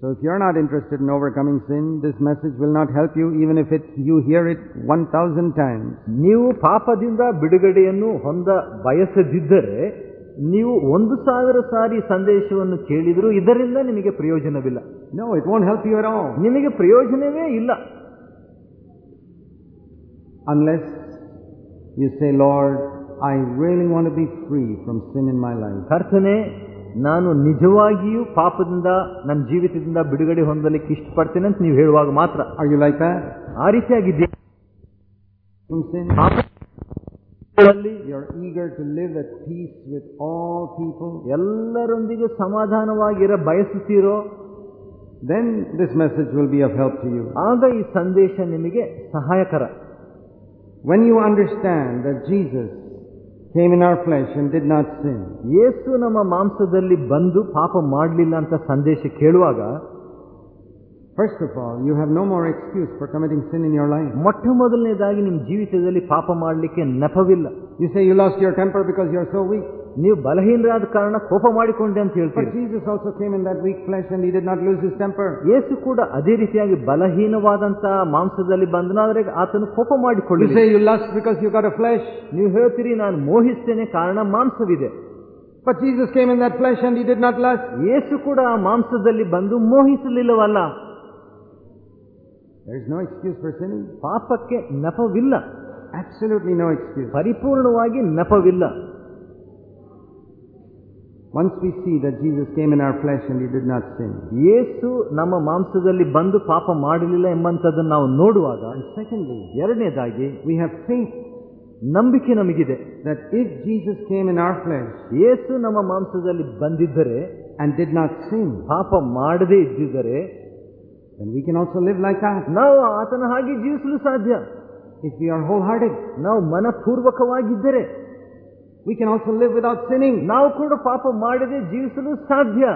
So if you're not interested in overcoming sin, this message will not help you even if it, you hear it 1000 times. ನೀವು ಪಾಪದಿಂದ ಬಿಡುಗಡೆಯನ್ನು ಹೊಂದ ಬಯಸದಿದ್ದರೆ ನೀವು ಒಂದು ಸಾವಿರ ಸಾರಿ ಸಂದೇಶವನ್ನು ಕೇಳಿದರೂ ಇದರಿಂದ ನಿಮಗೆ ಪ್ರಯೋಜನವಿಲ್ಲ No, it won't help you at all ನಿಮಗೆ ಪ್ರಯೋಜನವೇ ಇಲ್ಲ unless you say, Lord, I really want to be free from sin in my life. ಕರ್ತನೆ ನಾನು ನಿಜವಾಗಿಯೂ ಪಾಪದಿಂದ ನನ್ನ ಜೀವಿತದಿಂದ ಬಿಡುಗಡೆ ಹೊಂದಲಿಕ್ಕೆ ಇಷ್ಟಪಡ್ತೇನೆ ಅಂತ ನೀವು ಹೇಳುವಾಗ ಮಾತ್ರ Are you like that? ಆ ರೀತಿಯಾಗಿದ್ದೆ From sin? ಪಾಪಗಳಲ್ಲಿ You're eager to live at peace with all people? ಎಲ್ಲರೊಂದಿಗೆ ಸಮಾಧಾನವಾಗಿರ ಬಯಸುತ್ತೀರೋ Then this message will be of help to you. ಆಗ ಈ ಸಂದೇಶ ನಿಮಗೆ ಸಹಾಯಕರ When you understand that Jesus came in our flesh and did not sin, ಯೇಸು ನಮ್ಮ ಮಾಂಸದಲ್ಲಿ ಬಂದು ಪಾಪ ಮಾಡಲಿಲ್ಲ ಅಂತ ಸಂದೇಶ ಕೇಳುವಾಗ first of all, you have no more excuse for committing sin in your life. ಮೊಟ್ಟ ಮೊದಲನೇದಾಗಿ ನಿಮ್ಮ ಜೀವಿತದಲ್ಲಿ ಪಾಪ ಮಾಡಲಿಕ್ಕೆ ನೆಪವಿಲ್ಲ You say you lost your temper because you're so weak. ನೀವು ಬಲಹೀನರಾದ ಕಾರಣ ಕೋಪ ಮಾಡಿಕೊಂಡೆ ಅಂತ But ಹೇಳ್ತೀರಿ Jesus also came in that weak flesh and he did not lose his temper. ಯೇಸು ಕೂಡ ಅದೇ ರೀತಿಯಾಗಿ ಬಲಹೀನವಾದಂತಹ ಮಾಂಸದಲ್ಲಿ ಬಂದನಾದ್ರೆ ಆತನು ಕೋಪ You ಮಾಡಿಕೊಳ್ಳಿ say you lust because you got a flesh. ನೀವು ಹೇಳ್ತೀರಿ ನಾನು ಮೋಹಿಸ್ತೇನೆ ಕಾರಣ ಮಾಂಸವಿದೆ But Jesus came in that flesh and he did not lust. ಯೇಸು ಕೂಡ ಆ ಮಾಂಸದಲ್ಲಿ ಬಂದು ಮೋಹಿಸಲಿಲ್ಲವಲ್ಲ There is no excuse for sinning. ಪಾಪಕ್ಕೆ ನೆಪವಿಲ್ಲ Absolutely no excuse. ಪರಿಪೂರ್ಣವಾಗಿ ನೆಪವಿಲ್ಲ Once we see that Jesus came in our flesh and he did not sin. ಯೇಸು ನಮ್ಮ ಮಾಂಸದಲ್ಲಿ ಬಂದು ಪಾಪ ಮಾಡಲಿಲ್ಲ ಎಂಬಂತದನ್ನು ನಾವು ನೋಡುವಾಗ And secondly, ಎರಡನೇದಾಗಿ we have faith ನಂಬಿಕೆ ನಮಗಿದೆ that if Jesus came in our flesh ಯೇಸು ನಮ್ಮ ಮಾಂಸದಲ್ಲಿ ಬಂದಿದ್ದರೆ and did not sin, ಪಾಪ ಮಾಡದೇ ಇದ್ದಿದ್ದರೆ then we can also live like that. ನಾವು ಆತನ ಹಾಗೆ ಜೀವಿಸಲು ಸಾಧ್ಯ If we are wholehearted, ನಾವು ಮನಪೂರ್ವಕವಾಗಿದ್ದರೆ we can also live without sinning. ನಾವು ಕೂಡ ಪಾಪ ಮಾಡದೆ ಜೀವಿಸಲು ಸಾಧ್ಯ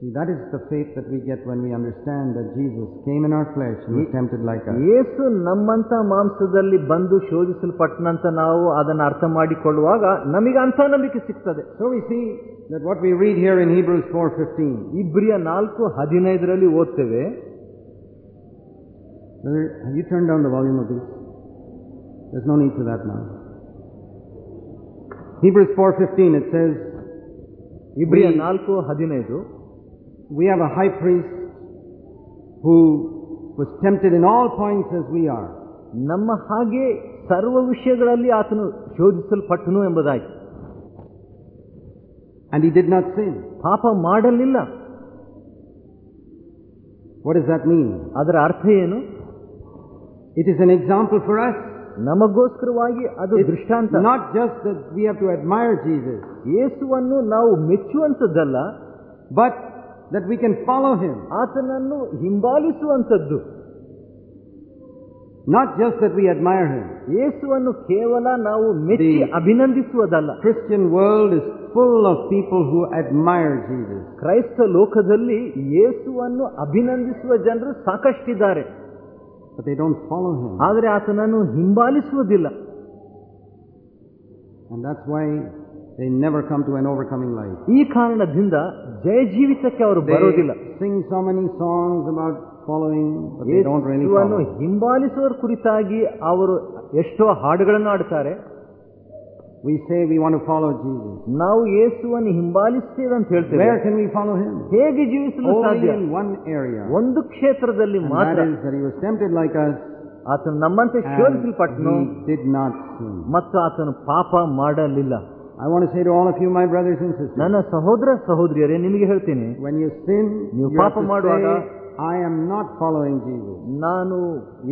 See, that is the faith that we get when we understand that Jesus came in our flesh and was tempted like us. ಯೇಸು ನಮ್ಮಂತ ಮಾಂಸದಲ್ಲಿ ಬಂದು ಶೋಧಿಸಲ್ಪಟ್ಟನಂತ ನಾವು ಅದನ್ನು ಅರ್ಥ ಮಾಡಿಕೊಳ್ಳುವಾಗ ನಮಗೆ ಅಂಥ ನಂಬಿಕೆ ಸಿಗ್ತದೆ So we see that what we read here in Hebrews 4.15, ಇಬ್ರಿಯ ನಾಲ್ಕು ಹದಿನೈದರಲ್ಲಿ ಓದ್ತೇವೆ Brother, have you turned down the volume of these? There's no need for that now. Hebrews 4.15, it says, ಇಬ್ರಿಯ We- ನಾಲ್ಕು ಹದಿನೈದು we have a high priest who was tempted in all points as we are, ನಮ್ಮ ಹಾಗೆ ಸರ್ವ ವಿಷಯಗಳಲ್ಲಿ ಆತನು ಶೋಧಿಸಲ್ಪಟ್ಟನು ಎಂಬುದಾಗಿ and he did not sin. ಪಾಪ ಮಾಡಲಿಲ್ಲ What does that mean? ಅದರ ಅರ್ಥ ಏನು It is an example for us. ನಮಗೋಸ್ಕರವಾಗಿ ಅದು It's ದೃಷ್ಟಾಂತ not just that we have to admire Jesus, ಯೇಸುವನ್ನು ನಾವು ಮೆಚ್ಚುವಂಥದ್ದಲ್ಲ but that we can follow him. ಆತನನ್ನು ಹಿಂಬಾಲಿಸುವಂಥದ್ದು Not just that we admire him. ಯೇಸುವನ್ನು ಕೇವಲ ನಾವು ಮೆಚ್ಚಿ The- ಅಭಿನಂದಿಸುವುದಲ್ಲ Christian world is full of people who admire Jesus. ಕ್ರೈಸ್ತ ಲೋಕದಲ್ಲಿ ಯೇಸುವನ್ನು ಅಭಿನಂದಿಸುವ ಜನರು ಸಾಕಷ್ಟಿದ್ದಾರೆ But they don't follow him. ಆದರೆ ಆತನನ್ನು ಹಿಂಬಾಲಿಸುವುದಿಲ್ಲ And that's why they never come to an overcoming life. ಈ ಕಾರಣದಿಂದ ಜಯ ಜೀವಿತಕ್ಕೆ ಅವರು ಬರೋದಿಲ್ಲ They sing so many songs about following, but they don't really follow. ಹಿಂಬಾಲಿಸುವರ ಕುರಿತಾಗಿ ಅವರು ಎಷ್ಟೋ ಹಾಡುಗಳನ್ನು ಆಡ್ತಾರೆ We say we want to follow Jesus. ನಾವು ಯೇಸುವನ್ನು ಹಿಂಬಾಲಿಸ್ತೇವೆ ಅಂತ ಹೇಳ್ತೇವೆ Where can we follow him? ಹೇಗೆ ಜೀವಿಸಲು Only ಸಾಧ್ಯ in one area. ಒಂದು ಕ್ಷೇತ್ರದಲ್ಲಿ And ಮಾತ್ರ that is that he was tempted like us ಆತನು ನಮ್ಮಂತೆ and ಶೋಧಿಸಲ್ಪಟ್ಟನು he did not sin. ಮತ್ತು ಆತನು ಪಾಪ ಮಾಡಲಿಲ್ಲ I want to say to all of you, my brothers and sisters, ನನ್ನ ಸಹೋದರ ಸಹೋದರಿಯರೇ ನಿಮಗೆ ಹೇಳ್ತೀನಿ when you sin, ನೀವು you have ಪಾಪ to ಮಾಡುವಾಗ say, I am not following Jesus. ನಾನು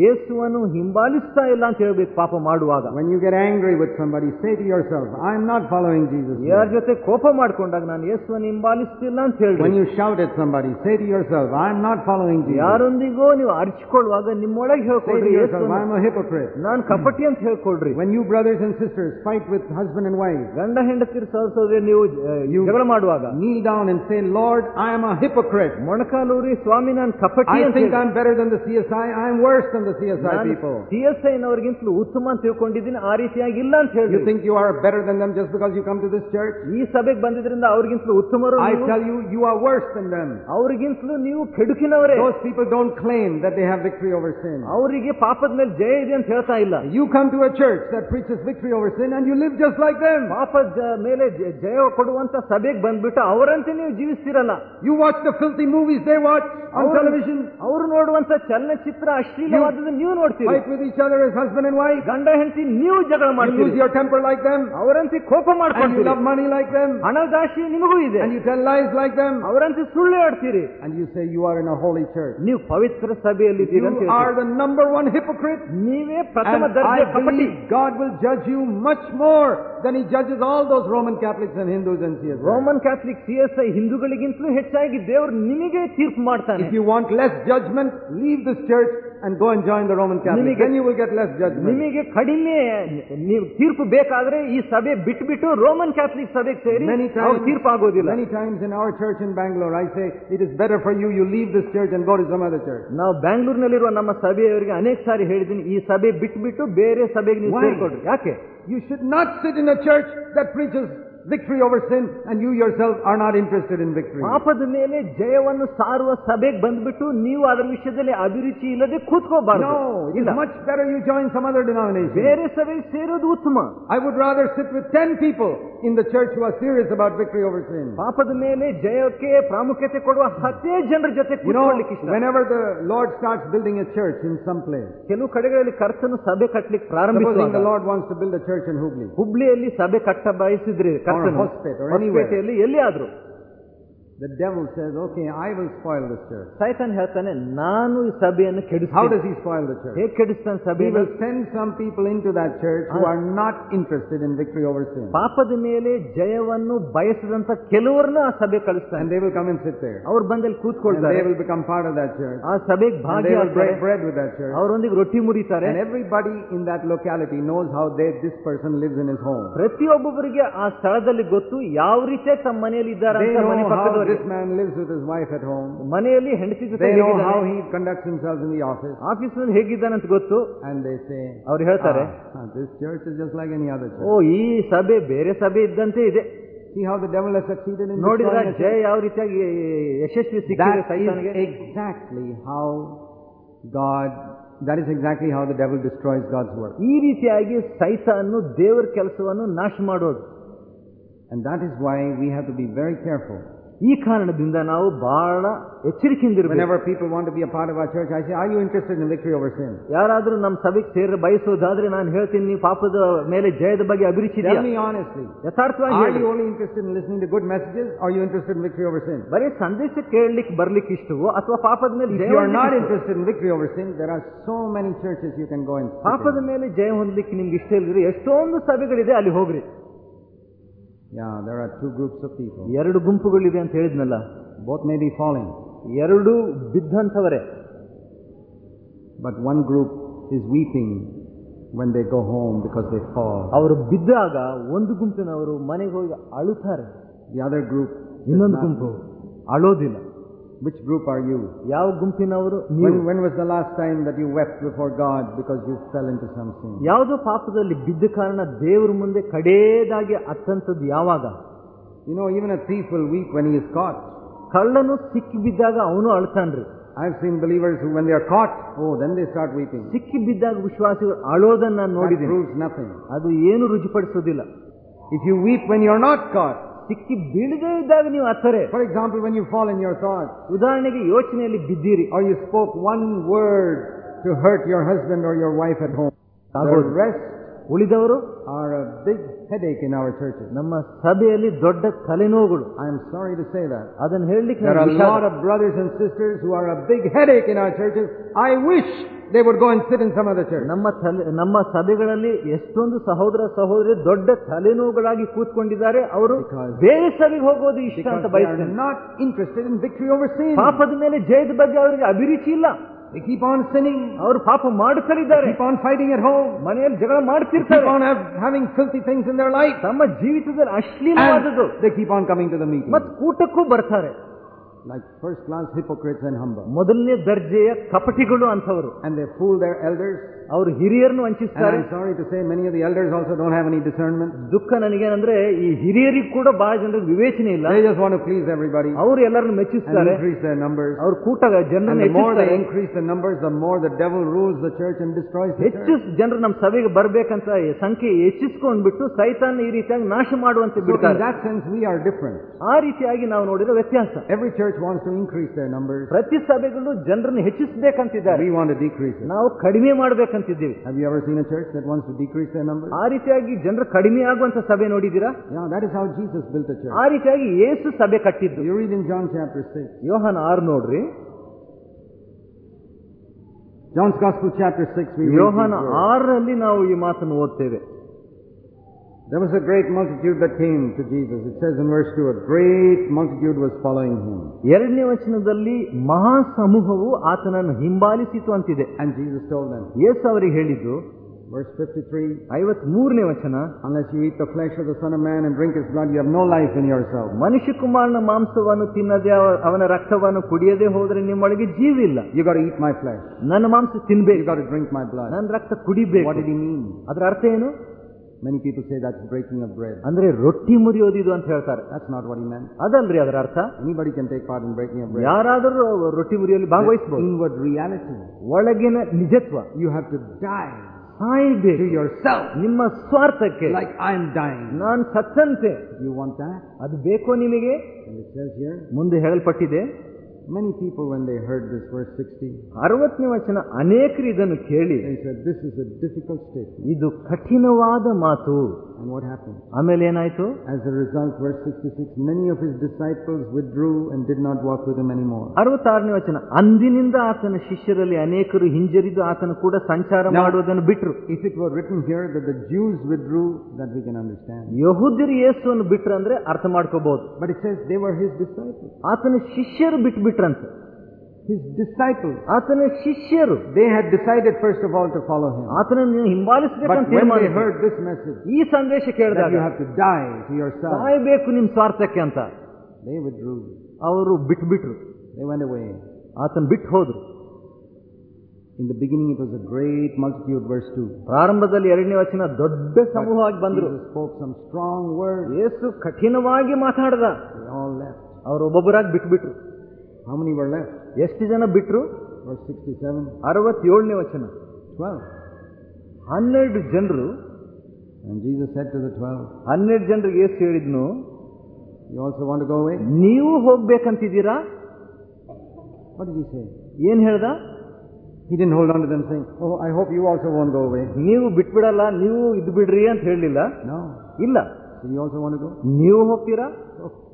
ಯೇಸುವನ್ನು ಹಿಂಬಾಲಿಸ್ತಾ ಇಲ್ಲ ಅಂತ ಹೇಳ್ಬೇಕು ಪಾಪ ಮಾಡುವಾಗ When you get angry with somebody, say to yourself, I am not following Jesus. ಯಾರ ಜೊತೆ ಕೋಪ ಮಾಡ್ಕೊಂಡಾಗ ನಾನು ಯೇಸುವನ್ನು ಹಿಂಬಾಲಿಸ್ತಿಲ್ಲ ಅಂತ When ಹೇಳ್ರಿ you shout at somebody, say to yourself, I am not following Jesus. ಯಾರೊಂದಿಗೋ ನೀವು ಅರ್ಚಿಕೊಳ್ಳುವಾಗ ನಿಮ್ಮೊಳಗೆ Say to ಹೇಳ್ಕೊಡ್ರಿ yourself, I ಯೇಸುವನ್ನು am a hypocrite. ನಾನು ಕಪಟಿ ಅಂತ ಹೇಳ್ಕೊಡ್ರಿ When you brothers and sisters fight with husband and wife, ಗಂಡ ಹೆಂಡತಿರ್ ಸಹೋದರಿ ನೀವು ಆ, You- ಜಗಳ ಮಾಡುವಾಗ kneel down and say, Lord, I am a hypocrite. ಮೊಣಕಾಲೂರಿ ಸ್ವಾಮಿ ನಾನು ಕಪಟಿ I ಅಂತ think I'm better than the CSI. I am worse than the CSI people. C S ಐನವ್ರಿಗಿಂತಲೂ ಉತ್ತಮ ಅಂತ ತಿಳ್ಕೊಂಡಿದ್ದೀನಿ ಆ ರೀತಿಯಾಗಿ ಇಲ್ಲ ಅಂತ You ಹೇಳಿ think you are better than them just because you come to this church? ಈ ಸಭೆಗೆ ಬಂದಿದ್ರಿಂದ ಅವ್ರಿಗಿಂತಲೂ ಉತ್ತಮರು I ನೀವು. tell you, you are worse than them. ಅವ್ರಿಗಿಂತಲೂ ನೀವು ಕೆಡುಕಿನವರೇ Those people don't claim that they have victory over sin. ಅವರಿಗೆ ಪಾಪದ ಮೇಲೆ ಜಯ ಇದೆ ಅಂತ ಹೇಳ್ತಾ ಇಲ್ಲ You come to a church that preaches victory over sin and you live just like them. ಪಾಪ ಜ- ಮೇಲೆ ಜ- ಜಯ ಕೊಡುವಂತ ಸಭೆಗೆ ಬಂದ್ಬಿಟ್ಟು ಅವರಂತೆ ನೀವು ಜೀವಿಸ್ತಿರಲ್ಲ You watch the filthy movies they watch on ಅವ್ರು- television. ಅವ್ರು ನೋಡುವಂತ ಚಲನಚಿತ್ರ ಅಶ್ಲೀಲವಾದದ್ದು ನೀವು ನೋಡ್ತೀರಿ Fight with each other as husband and wife. ಗಂಡ ಹೆಂಡತಿ ನೀವು ಜಗಳ You lose ಮಾಡ್ತೀರಿ your temper like them. ಅವರಂತೆ ಕೋಪ And you ಮಾಡ್ಕೊಳ್ತೀರಿ love money like them. ಹಣದಾಶಿ ನಿಮಗೂ ಇದೆ And you tell lies like them. ಅವರಂತೆ ಸುಳ್ಳು ಆಡ್ತೀರಿ And you say you are in a holy church. ನೀವು ಪವಿತ್ರ ಸಭೆಯಲ್ಲಿದ್ದೀರಿ ಅಂತ You are ಹೇಳ್ತೀರಿ. the number one hypocrite. ನೀವೇ ಪ್ರಥಮ And ದರ್ಜೆ I Kapati believe God will judge you much more than He judges all those Roman Catholics and Hindus and CSI. Roman Catholic C S I ಹಿಂದೂಗಳಿಗಿಂತಲೂ ಹೆಚ್ಚಾಗಿ ದೇವರು ನಿಮಗೆ ತೀರ್ಪು ಮಾಡ್ತಾನೆ If you want less judgment, leave this church and go and join the Roman Catholics. ನಿಮಗೆ- Then you will get less judgment. ನಿಮಗೆ ಕಡಿಮೆ ನೀವು ತೀರ್ಪು ಬೇಕಾದ್ರೆ ಈ ಸಭೆ ಬಿಟ್ಬಿಟ್ಟು ರೋಮನ್ ಕ್ಯಾಥಲಿಕ್ ಸಭೆಗೆ ಸೇರಿ Many ಅವ್ರ times, ತೀರ್ಪು ಆಗೋದಿಲ್ಲ many times in our church in Bangalore, I say, it is better for you, you leave this church and go to some other church. ನಾವು ಬ್ಯಾಂಗ್ಳೂರ್ನಲ್ಲಿರುವ ನಮ್ಮ ಸಭೆಯವರಿಗೆ ಅನೇಕ ಸಾರಿ ಹೇಳಿದ್ದೀನಿ ಈ ಸಭೆ ಬಿಟ್ಬಿಟ್ಟು ಬೇರೆ ಸಭೆಗೆ ನೀವು Why? ಸೇರ್ಕೊಡ್ರಿ ಯಾಕೆ You should not sit in a church that preaches victory over sin and you yourself are not interested in victory. ಪಾಪದ ಮೇಲೆ ಜಯವನ್ನು ಸಾರುವ ಸಭೆಗೆ ಬಂದ್ಬಿಟ್ಟು ನೀವು ಅದರ ವಿಷಯದಲ್ಲಿ ಅಭಿರುಚಿ ಇಲ್ಲದೆ ಕೂತ್ಕೋಬಾರ್ದು No, ಇಲ್ಲ it's much better you join some other denomination. ಬೇರೆ ಸಭೆಗೆ ಸೇರೋದು ಉತ್ತಮ I would rather sit with ten people in the church who are serious about victory over sin. ಪಾಪದ ಮೇಲೆ ಜಯಕ್ಕೆ ಪ್ರಾಮುಖ್ಯತೆ ಕೊಡುವ ಹತ್ತೇ ಜನರ ಜೊತೆ You know, ಕೂತ್ಕೊಳ್ಳಿಕ್ಕೆ ಇಷ್ಟ whenever the Lord starts building a church in some place, ಕೆಲವು ಕಡೆಗಳಲ್ಲಿ ಕರ್ತನು ಸಭೆ ಕಟ್ಟಲಿಕ್ಕೆ supposing the ಪ್ರಾರಂಭಿಸುವಾಗ Lord wants to build a church in Hubli, ಹುಬ್ಳಿಯಲ್ಲಿ ಸಭೆ ಕಟ್ಟ ಬಯಸಿದ್ರಿ ಕರ್ತನು. ಹೊಸಪೇಟೆಯಲ್ಲಿ ಎಲ್ಲಿ ಆದ್ರು the devil says, okay, I will spoil this church. ಸೈತಾನ್ ಹೇಳ್ತಾನೆ ನಾನು ಈ ಸಭೆಯನ್ನು How ಕೆಡಿಸ್ತೀನಿ does he spoil the church? ಹೇಗೆ ಕೆಡಿಸ್ತಾನೆ He ಸಭೆಯನ್ನು will send some people into that church who are not interested in victory over sin. ಪಾಪದ ಮೇಲೆ ಜಯವನ್ನು ಬಯಸದಂತ ಕೆಲವರನ್ನ ಆ ಸಭೆ ಕಳಿಸ್ತಾನೆ And they will come and sit there. ಅವ್ರು ಬಂದಲ್ಲಿ And ಕೂತ್ಕೊಳ್ತಾರೆ they will become part of that church. ಆ ಸಭೆಗೆ And they ಭಾಗಿಯಾಗ್ತಾರೆ will break bread with that church. ಅವರೊಂದಿಗೆ ರೊಟ್ಟಿ ಮುರಿತಾರೆ And everybody in that locality knows how they, this person lives in his home. ಪ್ರತಿಯೊಬ್ಬೊಬ್ಬರಿಗೆ ಆ ಸ್ಥಳದಲ್ಲಿ ಗೊತ್ತು ಯಾವ ರೀತಿ ತಮ್ಮ ಮನೆಯಲ್ಲಿ ಇದ್ದಾರೆ They ಅಂತ know ಮನೆ how ಪಕ್ಕದವರಿಗೆ this man lives with his wife at home. ಮನೆಯಲ್ಲಿ ಹೆಂಡತಿ ಜೊತೆ They know how ಹೇಗಿದ್ದಾನೆ he conducts himself in the office. Office ನಲ್ಲಿ ಹೇಗಿದ್ದಾನೆ ಅಂತ ಗೊತ್ತು And they say, ಅವ್ರು ಹೇಳ್ತಾರೆ "Ah, ah, this church is just like any other O church. ಈ ಸಭೆ ಬೇರೆ ಸಭೆ ಇದ್ದಂತೆ ಇದೆ See how the devil has succeeded in ನೋಡಿದ್ರ destroying a ಜಯ church? ಯಾವ ರೀತಿಯಾಗಿ ಯಶಸ್ವಿ ಸಿಕ್ಕಿದೆ That is ಸೈತಾನಿಗೆ exactly how God, that is exactly how the devil destroys God's work. ಈ ರೀತಿಯಾಗಿ ಸೈತಾನು ದೇವರ ಕೆಲಸವನ್ನು ನಾಶ ಮಾಡೋದು And that is why we have to be very careful. ಈ ಕಾರಣದಿಂದ ನಾವು ಬಹಳ ಎಚ್ಚರಿಕೆಯಿಂದ ಯಾರಾದರೂ ನಮ್ಮ ಸಭೆಗೆ ಸೇರಿ ಬಯಸೋದಾದ್ರೆ ನಾನು ಹೇಳ್ತೀನಿ ನೀವು ಪಾಪದ ಮೇಲೆ ಜಯದ ಬಗ್ಗೆ ಅಭಿರುಚಿ ಬರೀ ಸಂದೇಶ ಕೇಳಲಿಕ್ಕೆ ಬರ್ಲಿಕ್ಕೆ ಇಷ್ಟು ಅಥವಾ ಪಾಪದ ಮೇಲೆ ಜಯ ನಾಡ್ ಪಾಪದ ಮೇಲೆ ಜಯ ಹೊಂದಲಿಕ್ಕೆ ನಿಮ್ಗೆ ಇಷ್ಟ ಇಲ್ಲದ್ರೆ ಎಷ್ಟೊಂದು ಸಭೆಗಳಿದೆ ಅಲ್ಲಿ ಹೋಗ್ರಿ. Yeah, there are two groups of people. ಎರಡು ಗುಂಪುಗಳು ಅಂತ ಹೇಳಿದ್ನಲ್ಲ. ಬೋತ್ ಮೇ ಬಿ ಫಾಲೋಯಿಂಗ್ ಎರಡು ಬಿದ್ದಂಥವರೆ. But one group is weeping when they go home because they fall ಅವರು ಬಿದ್ದಾಗ ಒಂದು ಗುಂಪಿನವರು ಮನೆಗೆ ಹೋಗಿ ಅಳುತ್ತಾರೆ. ಯಾವುದೇ ಗ್ರೂಪ್ ಇನ್ನೊಂದು ಗುಂಪು ಅಳೋದಿಲ್ಲ. which group are you? ಯಾವ ಗುಂಪಿನವರು ನೀವು When, when was the last time that you wept before God because you fell into some sin? ಯಾವುದೋ ಪಾಪದಲ್ಲಿ ಬಿದ್ದ ಕಾರಣ ದೇವರ ಮುಂದೆ ಕಡೇದಾಗಿ ಅತ್ತಂತದ್ದು ಯಾವಾಗ You know, even a thief will weep when he is caught. ಕಳ್ಳನು ಸಿಕ್ಕಿ ಬಿದ್ದಾಗ ಅವನು ಅಳ್ತಾನ್ರಿ I've seen believers who, when they are caught, oh, then they start weeping. ಸಿಕ್ಕಿ ಬಿದ್ದಾಗ ವಿಶ್ವಾಸಿಗಳು ಅಳೋದನ್ನ ನಾನು That ನೋಡಿದ್ದೀನಿ proves nothing. ಅದು ಏನು ರುಚಿಪಡಿಸೋದಿಲ್ಲ If you weep when you're not caught, ಸಿಕ್ಕಿ ಬೀಳದೇ ಇದ್ದಾಗ ನೀವು ಅತ್ತರೆ for example, when you fall in your thoughts, ಉದಾಹರಣೆಗೆ ಯೋಚನೆಯಲ್ಲಿ ಬಿದ್ದೀರಿ or you spoke one word to hurt your husband or your wife at home, the ಆಗೋದು. rest ಉಳಿದವರು are a big headache in our churches. ನಮ್ಮ ಸಭೆಯಲ್ಲಿ ದೊಡ್ಡ ತಲೆನೋವುಗಳು I am sorry to say that. ಅದನ್ನು ಹೇಳಲಿಕ್ಕೆ There are a lot of brothers and sisters who are a big headache in our churches. I wish they would go and sit in some other church. ನಮ್ಮ ತಲೆ ನಮ್ಮ ಸಭೆಗಳಲ್ಲಿ ಎಷ್ಟೊಂದು ಸಹೋದರ ಸಹೋದರಿ ದೊಡ್ಡ ತಲೆನೋವುಗಳಾಗಿ ಕೂತ್ಕೊಂಡಿದ್ದಾರೆ ಅವರು ಬೇರೆ ಸಭೆಗೆ ಹೋಗೋದು ಇಷ್ಟ Because ಅಂತ they are not interested in victory over sin. ಪಾಪದ ಮೇಲೆ ಜಯದ ಬಗ್ಗೆ ಅವರಿಗೆ ಅಭಿರುಚಿ ಇಲ್ಲ They keep on sinning. ಅವರು ಪಾಪ ಮಾಡುತ್ತಲಿದ್ದಾರೆ Keep on fighting at home. ಮನೆಯಲ್ಲಿ ಜಗಳ Keep ಮಾಡ್ತಿರ್ತಾರೆ on have, having filthy things in their life. ತಮ್ಮ ಜೀವಿತದಲ್ಲಿ ಅಶ್ಲೀಲವಾದದ್ದು And they keep on coming to the meeting. ಮತ್ ಕೂಟಕ್ಕೂ ಬರ್ತಾರೆ Like first class hypocrites and humble. ಮೊದಲನೇ ದರ್ಜೆಯ ಕಪಟಿಗಳು ಅಂತವರು And they fool their elders. ಅವರು ಹಿರಿಯರನ್ನು ವಂಚಿಸ್ತಾರೆ. Sorry to say many of the elders also don't have any discernment ದುಃಖ ನನಗೇನಂದ್ರೆ ಈ ಹಿರಿಯರಿಗೆ ಕೂಡ ಬಹಳ ಜನರಿಗೆ ವಿವೇಚನೆ ಇಲ್ಲ. They just want please everybody ಅವರು ಎಲ್ಲರನ್ನು ಮೆಚ್ಚಿಸ್ತಾರೆ. ಇನ್ಕ್ರೀಸ್ ನಂಬರ್ಸ್ ಅವರು ಕೂಟ ಜನರನ್ನು more increase the numbers the more the devil rules the church and destroys ಹೆಚ್ಚು ಜನರು ನಮ್ಮ ಸಭೆಗೆ ಬರಬೇಕಂತ ಸಂಖ್ಯೆ ಹೆಚ್ಚಿಸ್ಕೊಂಡ್ಬಿಟ್ಟು ಸೈತಾನ್ ಈ ರೀತಿಯಾಗಿ ನಾಶ ಮಾಡುವಂತೆ ಬಿಡ್ತಾರೆ. That sense we are different ಆ ರೀತಿಯಾಗಿ ನಾವು ನೋಡಿದ ವ್ಯತ್ಯಾಸ. Every church wants to increase their ಪ್ರತಿ ಸಭೆಗಳು ಜನರನ್ನು ಹೆಚ್ಚಿಸಬೇಕಂತಿದ್ದಾರೆ. ವಿ ವಾಂಟ್ ಟು ಡಿಕ್ರೀಸ್ ನಾವು ಕಡಿಮೆ ಮಾಡಬೇಕಂತ ಮಾಡ್ಬೇಕಂತಿದ್ದೀವಿ Have you ever seen a church that wants to decrease their numbers? ಆ ರೀತಿಯಾಗಿ ಜನರು ಕಡಿಮೆ ಆಗುವಂತ ಸಭೆ ನೋಡಿದ್ದೀರಾ Yeah, that is how Jesus built a church. ಆ ರೀತಿಯಾಗಿ ಏಸು ಸಭೆ ಕಟ್ಟಿದ್ದು You read in John chapter 6. ಯೋಹನ ಆರು ನೋಡ್ರಿ John's Gospel chapter 6, we read Yohana these words. ಆರರಲ್ಲಿ ನಾವು ಈ ಮಾತನ್ನು ಓದ್ತೇವೆ There was a great multitude that came to Jesus. It says in verse 2, a great multitude was following him. ಎರಡನೇ ವಚನದಲ್ಲಿ ಮಹಾ ಸಮೂಹವು ಆತನನ್ನು ಹಿಂಬಾಲಿಸಿತು ಅಂತಿದೆ And Jesus told them, ಯೇಸು ಅವರಿಗೆ ಹೇಳಿದ್ದು verse 53, ಐವತ್ ಮೂರನೇ ವಚನ unless you eat the flesh of the Son of Man and drink his blood, you have no life in yourself. ಮನುಷ್ಯ ಕುಮಾರನ ಮಾಂಸವನ್ನು ತಿನ್ನದೆ ಅವ- ಅವನ ರಕ್ತವನ್ನು ಕುಡಿಯದೆ ಹೋದರೆ ನಿಮ್ಮೊಳಗೆ ಜೀವಿಲ್ಲ You got to eat my flesh. ನನ್ನ ಮಾಂಸ You ತಿನ್ಬೇಕು got to drink my blood. ನನ್ನ ರಕ್ತ ಕುಡಿಬೇಕು What did he mean? ಅದರ ಅರ್ಥ ಏನು Many people say that's breaking of bread. ಅಂದ್ರೆ ರೊಟ್ಟಿ ಮುರಿಯೋದು ಇದು ಅಂತ ಹೇಳ್ತಾರೆ That's not what he meant. ಅದಲ್ರಿ ಅದರ ಅರ್ಥ Anybody can take part in breaking of bread. ಯಾರಾದರೂ ರೊಟ್ಟಿ ಮುರಿಯಲ್ಲಿ ಭಾಗವಹಿಸಬಹುದು Inward reality. ಒಳಗಿನ ನಿಜತ್ವ You have to die to yourself ನಿಮ್ಮ ಸ್ವಾರ್ಥಕ್ಕೆ like I am dying. ನಾನು ಸತ್ತಂತೆ You want that? ಅದು ಬೇಕೋ ನಿಮಗೆ And it says here, ಮುಂದೆ ಹೇಳಲ್ಪಟ್ಟಿದೆ many people when they heard this verse 60, ಅರವತ್ತನೇ ವಚನ ಅನೇಕರು ಇದನ್ನು ಕೇಳಿ they said, this is a difficult statement. ಇದು ಕಠಿಣವಾದ ಮಾತು And what happened? ಆಮೇಲೆ ಏನಾಯ್ತು As a result, verse 66, many of his disciples withdrew and did not walk with him anymore. ಅರವತ್ತಾರನೇ ವಚನ ಅಂದಿನಿಂದ ಆತನ ಶಿಷ್ಯರಲ್ಲಿ ಅನೇಕರು ಹಿಂಜರಿದು ಆತನ ಕೂಡ ಸಂಚಾರ Now- ಮಾಡುವುದನ್ನು ಬಿಟ್ರು If it were written here that the Jews withdrew, that we can understand. ಯಹುದ್ಯರು ಯೇಸುವನ್ನು ಬಿಟ್ರು ಅಂದ್ರೆ ಅರ್ಥ ಮಾಡ್ಕೋಬಹುದು But it says they were his disciples. ಆತನ ಶಿಷ್ಯರು ಬಿಟ್ಟು ಬಿಟ್ರಂತೆ. ಹಿಸ್ ಡಿಸೈಪಲ್ ಆತನ ಶಿಷ್ಯರು. They had decided first of all to follow him ಆತನನ್ನು ನೀವು ಹಿಂಬಾಲಿಸಬೇಕಂತ ಹರ್ಡ್ ದಿಸ್ ಮೆಸೇಜ್ ಈ ಸಂದೇಶ ಕೇಳಿದಾಗ you have to die to yourself ಸಾಯಬೇಕು ನಿಮ್ಮ ಸ್ವಾರ್ಥಕ್ಕೆ ಅಂತ. ದೇ ವಿಡ್ರೂ ಅವರು ಬಿಟ್ಬಿಟ್ರು. ದೇ ವೆಂಟ್ ಅವೇ ಆತನ ಬಿಟ್ಟು ಹೋದ್ರು. In the beginning it was a great multitude verse two ಪ್ರಾರಂಭದಲ್ಲಿ ಎರಡನೇ ವಚನ ದೊಡ್ಡ ಸಮೂಹವಾಗಿ ಬಂದರು. Spoke some strong word Yesu ಕಠಿಣವಾಗಿ ಮಾತಾಡದ. ಅವರೊಬ್ಬೊಬ್ಬರಾಗಿ ಬಿಟ್ಬಿಟ್ರು. ಹಾಮನಿ ಒಳ್ಳೆ ಎಷ್ಟು ಜನ ಬಿಟ್ಟರು ಸಿಕ್ಸ್ಟಿ ಸೆವೆನ್ ಅರವತ್ತೇಳನೇ ವಚನ. ಹನ್ನೆರಡು ಜನರು ಜೀಸಸ್ ಸೆಟ್ ದ ಟ್ವೆಲ್ವ್ ಹನ್ನೆರಡು ಜನರಿಗೆ ಎಷ್ಟು ಹೇಳಿದ್ನು you also want go away ನೀವು ಹೋಗ್ಬೇಕಂತಿದ್ದೀರಾ? ವಾಟ್ ಇಸ್ ಏನು ಹೇಳ್ದ? ಇದನ್ನು hold on them sing oh I hope you also want go away ನೀವು ಬಿಟ್ಬಿಡಲ್ಲ ನೀವು ಇದು ಬಿಡ್ರಿ ಅಂತ ಹೇಳಲಿಲ್ಲ ಇಲ್ಲ. ಯು ಆಲ್ಸೋ ವಾಂಟ್ ಗೋ ನೀವು ಹೋಗ್ತೀರಾ?